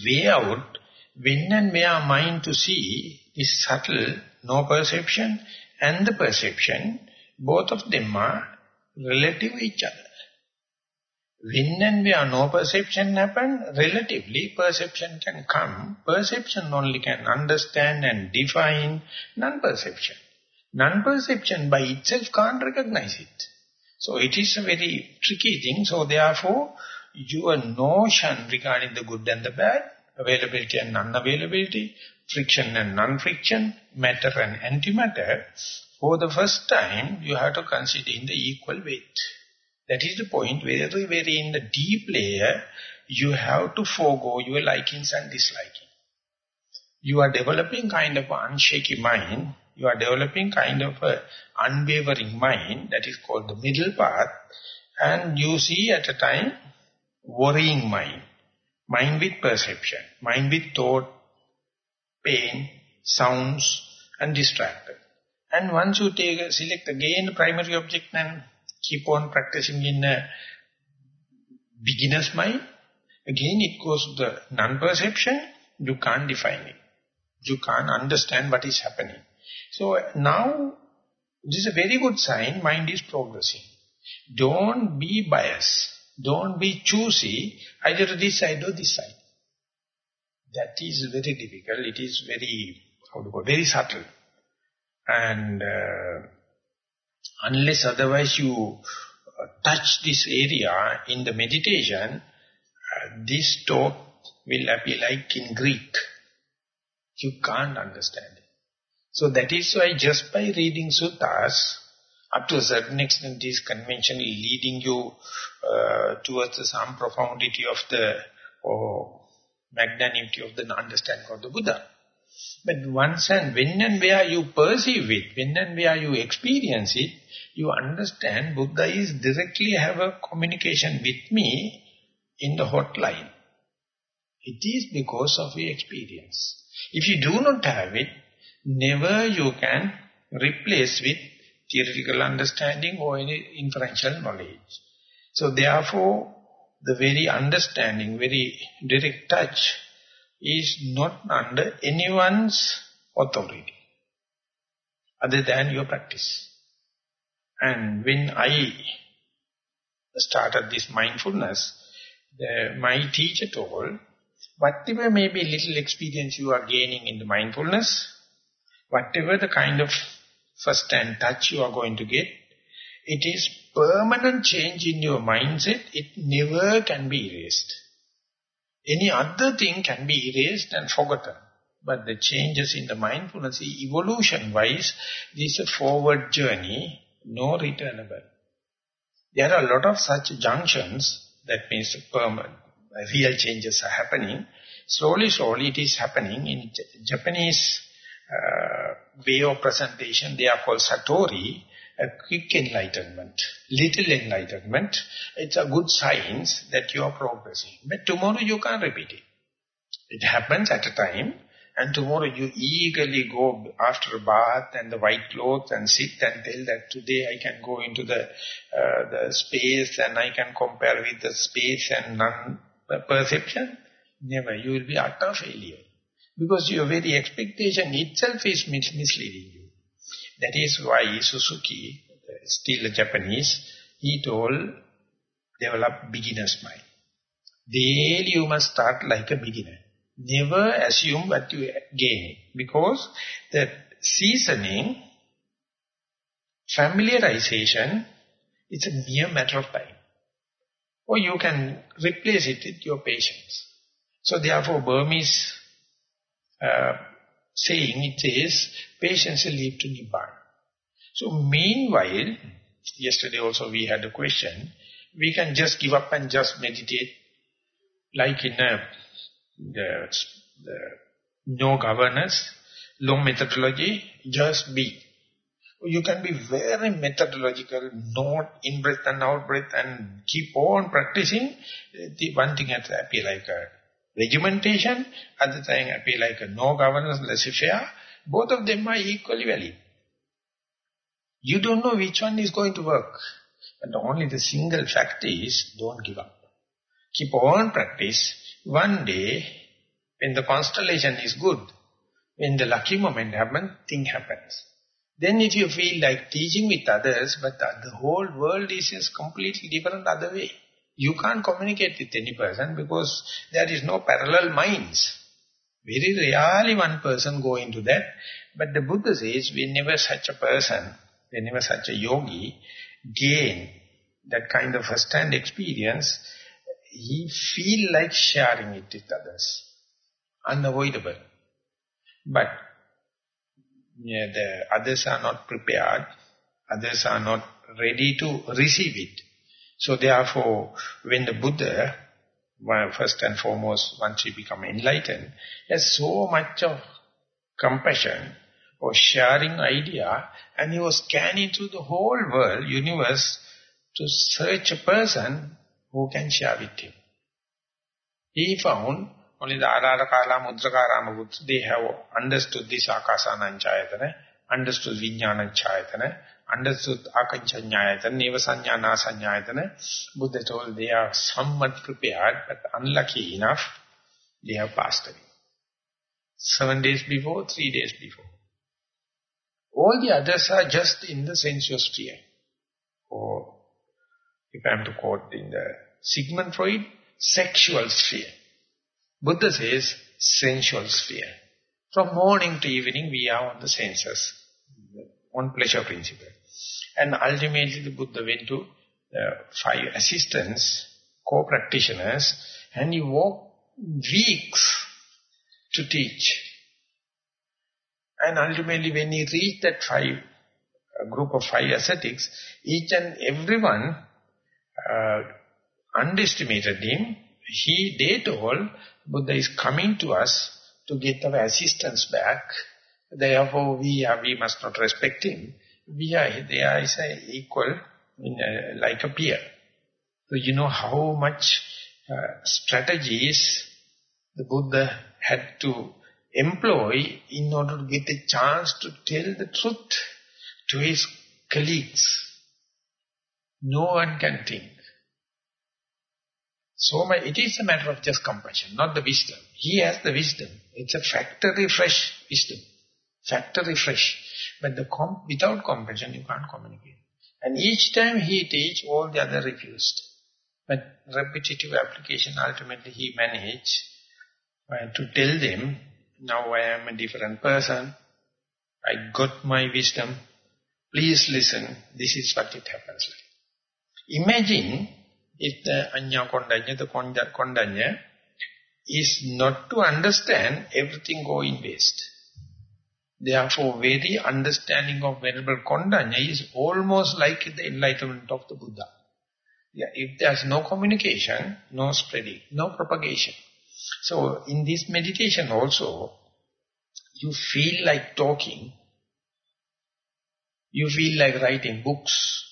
way out when and where mind to see is subtle, no perception, and the perception, both of them are relative to each other. When and where no perception happen, relatively perception can come. Perception only can understand and define non-perception. Non-perception by itself can't recognize it. So it is a very tricky thing. So therefore, your notion regarding the good and the bad, availability and unavailability, friction and non-friction, matter and antimatter, for the first time you have to consider in the equal weight. That is the point where, where in the deep layer, you have to forego your likings and disliking. You are developing kind of unshaky mind. You are developing kind of an unwavering mind that is called the middle path. And you see at a time, worrying mind. Mind with perception. Mind with thought, pain, sounds and distracted. And once you take select again the primary object and keep on practicing in a beginner's mind, again it goes to the non-perception, you can't define it. You can't understand what is happening. So now, this is a very good sign, mind is progressing. Don't be biased. Don't be choosy, either this side or this side. That is very difficult. It is very, how to go, very subtle. And uh, unless otherwise you uh, touch this area in the meditation, uh, this talk will appear like in Greek. You can't understand it. So that is why just by reading suttas, up to a certain extent is conventionally leading you uh, towards some profundity of the or magnanimity of the understanding of the Buddha. But once and when and where you perceive it, when and where you experience it, you understand Buddha is directly have a communication with me in the hotline. It is because of your experience. If you do not have it, never you can replace with theoretical understanding or any inferential knowledge. So therefore, the very understanding, very direct touch is not under anyone's authority other than your practice. And when I started this mindfulness, the, my teacher told, whatever may be little experience you are gaining in the mindfulness, whatever the kind of first-hand touch you are going to get, it is permanent change in your mindset, it never can be erased. Any other thing can be erased and forgotten. But the changes in the mindfulness, evolution-wise, this is a forward journey, no returnable. There are a lot of such junctions, that means permanent, real changes are happening. Slowly, slowly it is happening. In Japanese uh, way of presentation, they are called Satori a quick enlightenment, little enlightenment, it's a good signs that you are progressing. But tomorrow you can't repeat it. It happens at a time, and tomorrow you eagerly go after a bath and the white clothes and sit and tell that today I can go into the uh, the space and I can compare with the space and non-perception. Never, you will be utter failure. Because your very expectation itself is mis misleading you. That is why Suzuki, still a Japanese, he told, develop beginner's mind. Daily you must start like a beginner. Never assume what you gain. Because the seasoning, familiarization, it's a mere matter of time. Or you can replace it with your patience. So therefore Burmese uh, saying, it says, patience will lead to Nibbana. So meanwhile, yesterday also we had a question, we can just give up and just meditate like in a, the, the no governance, low methodology, just be. You can be very methodological, note in breath and out breath and keep on practicing. The one thing to appear like a regimentation, other thing appear like a no governance, laissez-faire. Both of them are equally valid. You don't know which one is going to work. But only the single fact is, don't give up. Keep on practice. One day, when the constellation is good, when the lucky moment happens, thing happens. Then if you feel like teaching with others, but the whole world is completely different other way. You can't communicate with any person because there is no parallel minds. Very rarely one person go into that. But the Buddha says, whenever such a person, whenever such a yogi gain that kind of first-hand experience, he feel like sharing it with others. Unavoidable. But yeah, the others are not prepared, others are not ready to receive it. So therefore, when the Buddha, first and foremost, once he become enlightened, has so much of compassion or sharing idea, and he was scanning through the whole world, universe, to search a person who can share with him. He found only the Alara Kalama, Mudrakarama Buddha, they have understood this Akasananchayatana, understood vijnana Vijnananchayatana, understood Akanchanayatana, Nevasanyana Buddha told they are somewhat prepared, but unlucky enough, they have passed away. Seven days before, three days before. All the others are just in the sensuous sphere. Or, if I am to quote in the Sigmund Freud, sexual sphere. Buddha says sensual sphere. From morning to evening we are on the senses, on pleasure principle. And ultimately the Buddha went to uh, five assistants, co-practitioners, and he walked weeks to teach. And ultimately when he reached that five, group of five ascetics, each and everyone uh, underestimated him. He, they told, Buddha is coming to us to get our assistance back. Therefore, we are, we must not respect him. We are, there is a equal, in a, like a peer. So you know how much uh, strategies the Buddha had to employ in order to get a chance to tell the truth to his colleagues. No one can think. So my, it is a matter of just compassion, not the wisdom. He has the wisdom. It's a factory fresh wisdom. Factory fresh. But the comp without compassion, you can't communicate. And each time he teach, all the other refused. But repetitive application, ultimately he managed uh, to tell them, now I am a different person. I got my wisdom. Please listen. This is what it happens like. Imagine if the Anya Kondanya, the Kondanya, is not to understand everything go in waste. Therefore, very understanding of Venerable Kondanya is almost like the enlightenment of the Buddha. Yeah, if there's no communication, no spreading, no propagation. So, in this meditation also, you feel like talking, you feel like writing books,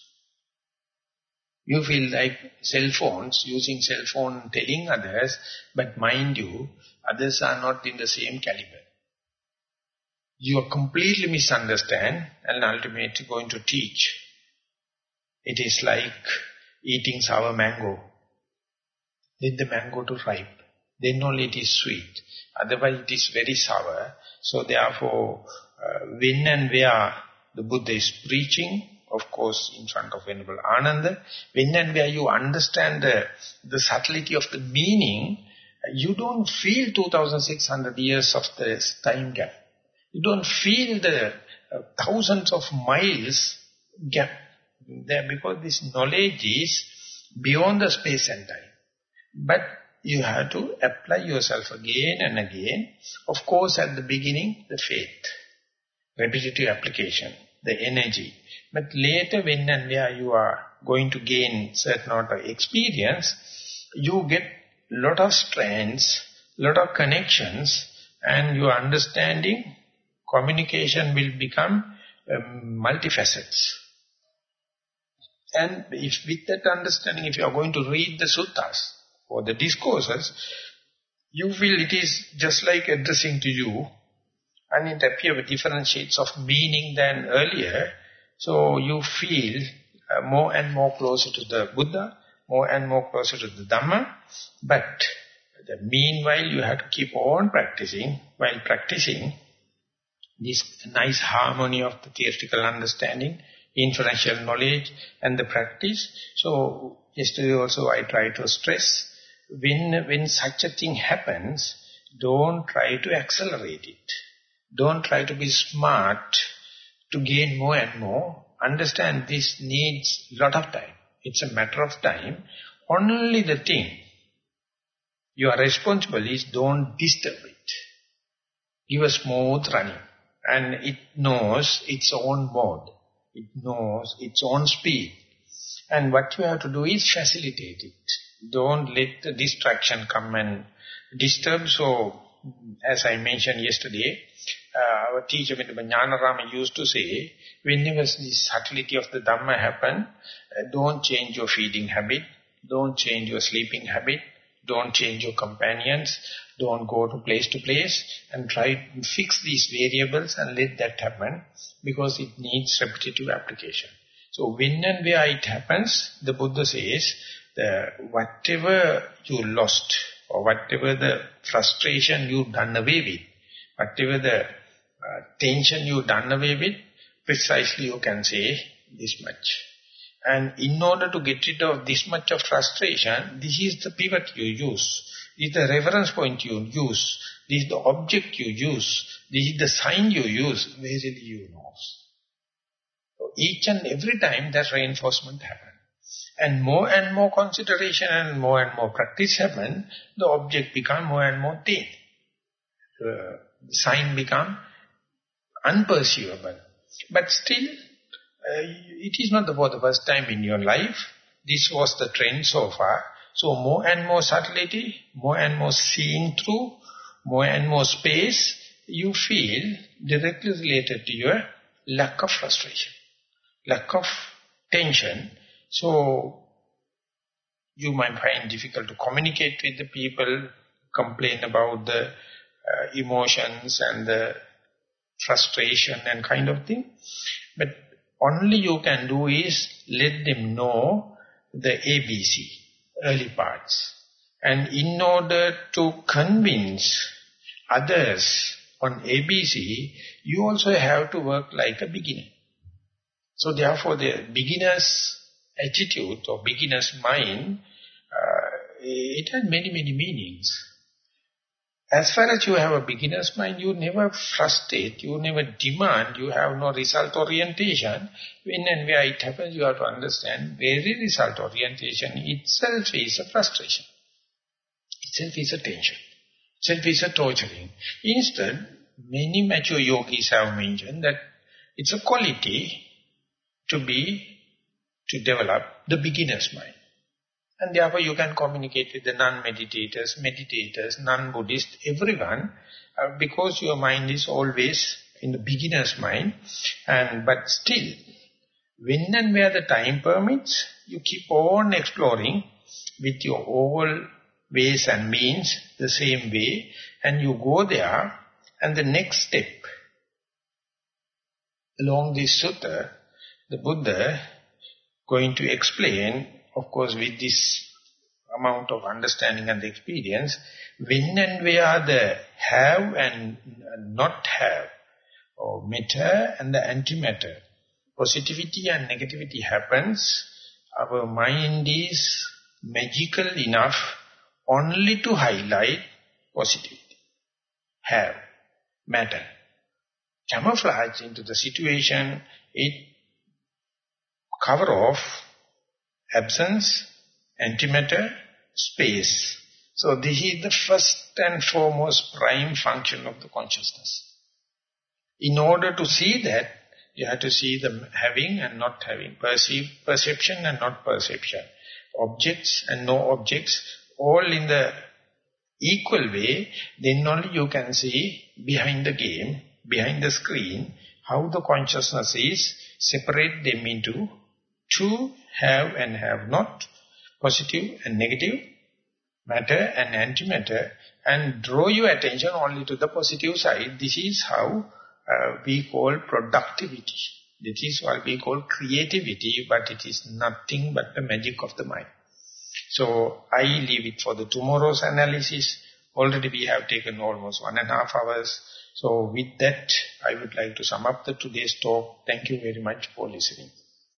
you feel like cell phones, using cell phone telling others, but mind you, others are not in the same caliber. You are completely misunderstand and ultimately going to teach. It is like eating sour mango. Let the mango to ripe. Then only it is sweet. Otherwise it is very sour. So therefore, uh, when and where the Buddha is preaching, of course, in front of Venerable Ananda, when and where you understand the, the subtlety of the meaning, you don't feel 2,600 years of the time gap. You don't feel the uh, thousands of miles gap there because this knowledge is beyond the space and time. But you have to apply yourself again and again. Of course, at the beginning, the faith, repetitive application the energy. But later when and where you are going to gain certain amount of experience, you get lot of strands, lot of connections, and your understanding, communication will become um, multifacets. And if with that understanding, if you are going to read the suttas or the discourses, you feel it is just like addressing to you, and it appears with different shades of meaning than earlier, so you feel uh, more and more closer to the Buddha, more and more closer to the Dhamma, but the meanwhile you have to keep on practicing, while practicing this nice harmony of the theoretical understanding, inferential knowledge and the practice. So yesterday also I tried to stress, when, when such a thing happens, don't try to accelerate it. Don't try to be smart to gain more and more. Understand this needs lot of time. It's a matter of time. Only the thing you are responsible is don't disturb it. Give a smooth running. And it knows its own mode. It knows its own speed. And what you have to do is facilitate it. Don't let the distraction come and disturb. So, as I mentioned yesterday, uh, our teacher Jnanarama used to say, whenever the subtlety of the Dhamma happen, uh, don't change your feeding habit, don't change your sleeping habit, don't change your companions, don't go to place to place and try to fix these variables and let that happen because it needs repetitive application. So when and where it happens, the Buddha says, the, whatever you lost or whatever the frustration you done away with, whatever the uh, tension you done away with, precisely you can say this much. And in order to get rid of this much of frustration, this is the pivot you use. Is the reference point you use. This is the object you use. This is the sign you use. Verily you know. So each and every time that reinforcement happens. And more and more consideration and more and more practice happen, the object become more and more thin. The sign become unperceivable. But still, uh, it is not for the first time in your life. This was the trend so far. So more and more subtlety, more and more seeing through, more and more space, you feel directly related to your lack of frustration, lack of tension. So you might find difficult to communicate with the people, complain about the uh, emotions and the frustration and kind of thing. But only you can do is let them know the ABC, early parts. And in order to convince others on ABC, you also have to work like a beginner. So therefore the beginner's attitude or beginner's mind, uh, it has many, many meanings. As far as you have a beginner's mind, you never frustrate, you never demand, you have no result orientation. When and where it happens, you have to understand, very result orientation itself is a frustration. Itself is a tension. Itself is a torturing. Instead, many mature yogis have mentioned that it's a quality to be, to develop the beginner's mind. And therefore you can communicate with the non-meditators, meditators, non-Buddhists, everyone, uh, because your mind is always in the beginner's mind. and But still, when and where the time permits, you keep on exploring with your all ways and means the same way, and you go there, and the next step along this sutta, the Buddha going to explain of course, with this amount of understanding and experience, when and where the have and not have, or matter and the antimatter, positivity and negativity happens, our mind is magical enough only to highlight positivity. Have, matter. Camouflage into the situation, it cover off absence, antimatter, space. So this is the first and foremost prime function of the consciousness. In order to see that, you have to see the having and not having, perceive, perception and not perception, objects and no objects, all in the equal way, then only you can see behind the game, behind the screen, how the consciousness is, separate them into two have and have not, positive and negative, matter and antimatter, and draw your attention only to the positive side. This is how uh, we call productivity. This is what we call creativity, but it is nothing but the magic of the mind. So I leave it for the tomorrow's analysis. Already we have taken almost one and a half hours. So with that, I would like to sum up the today's talk. Thank you very much for listening.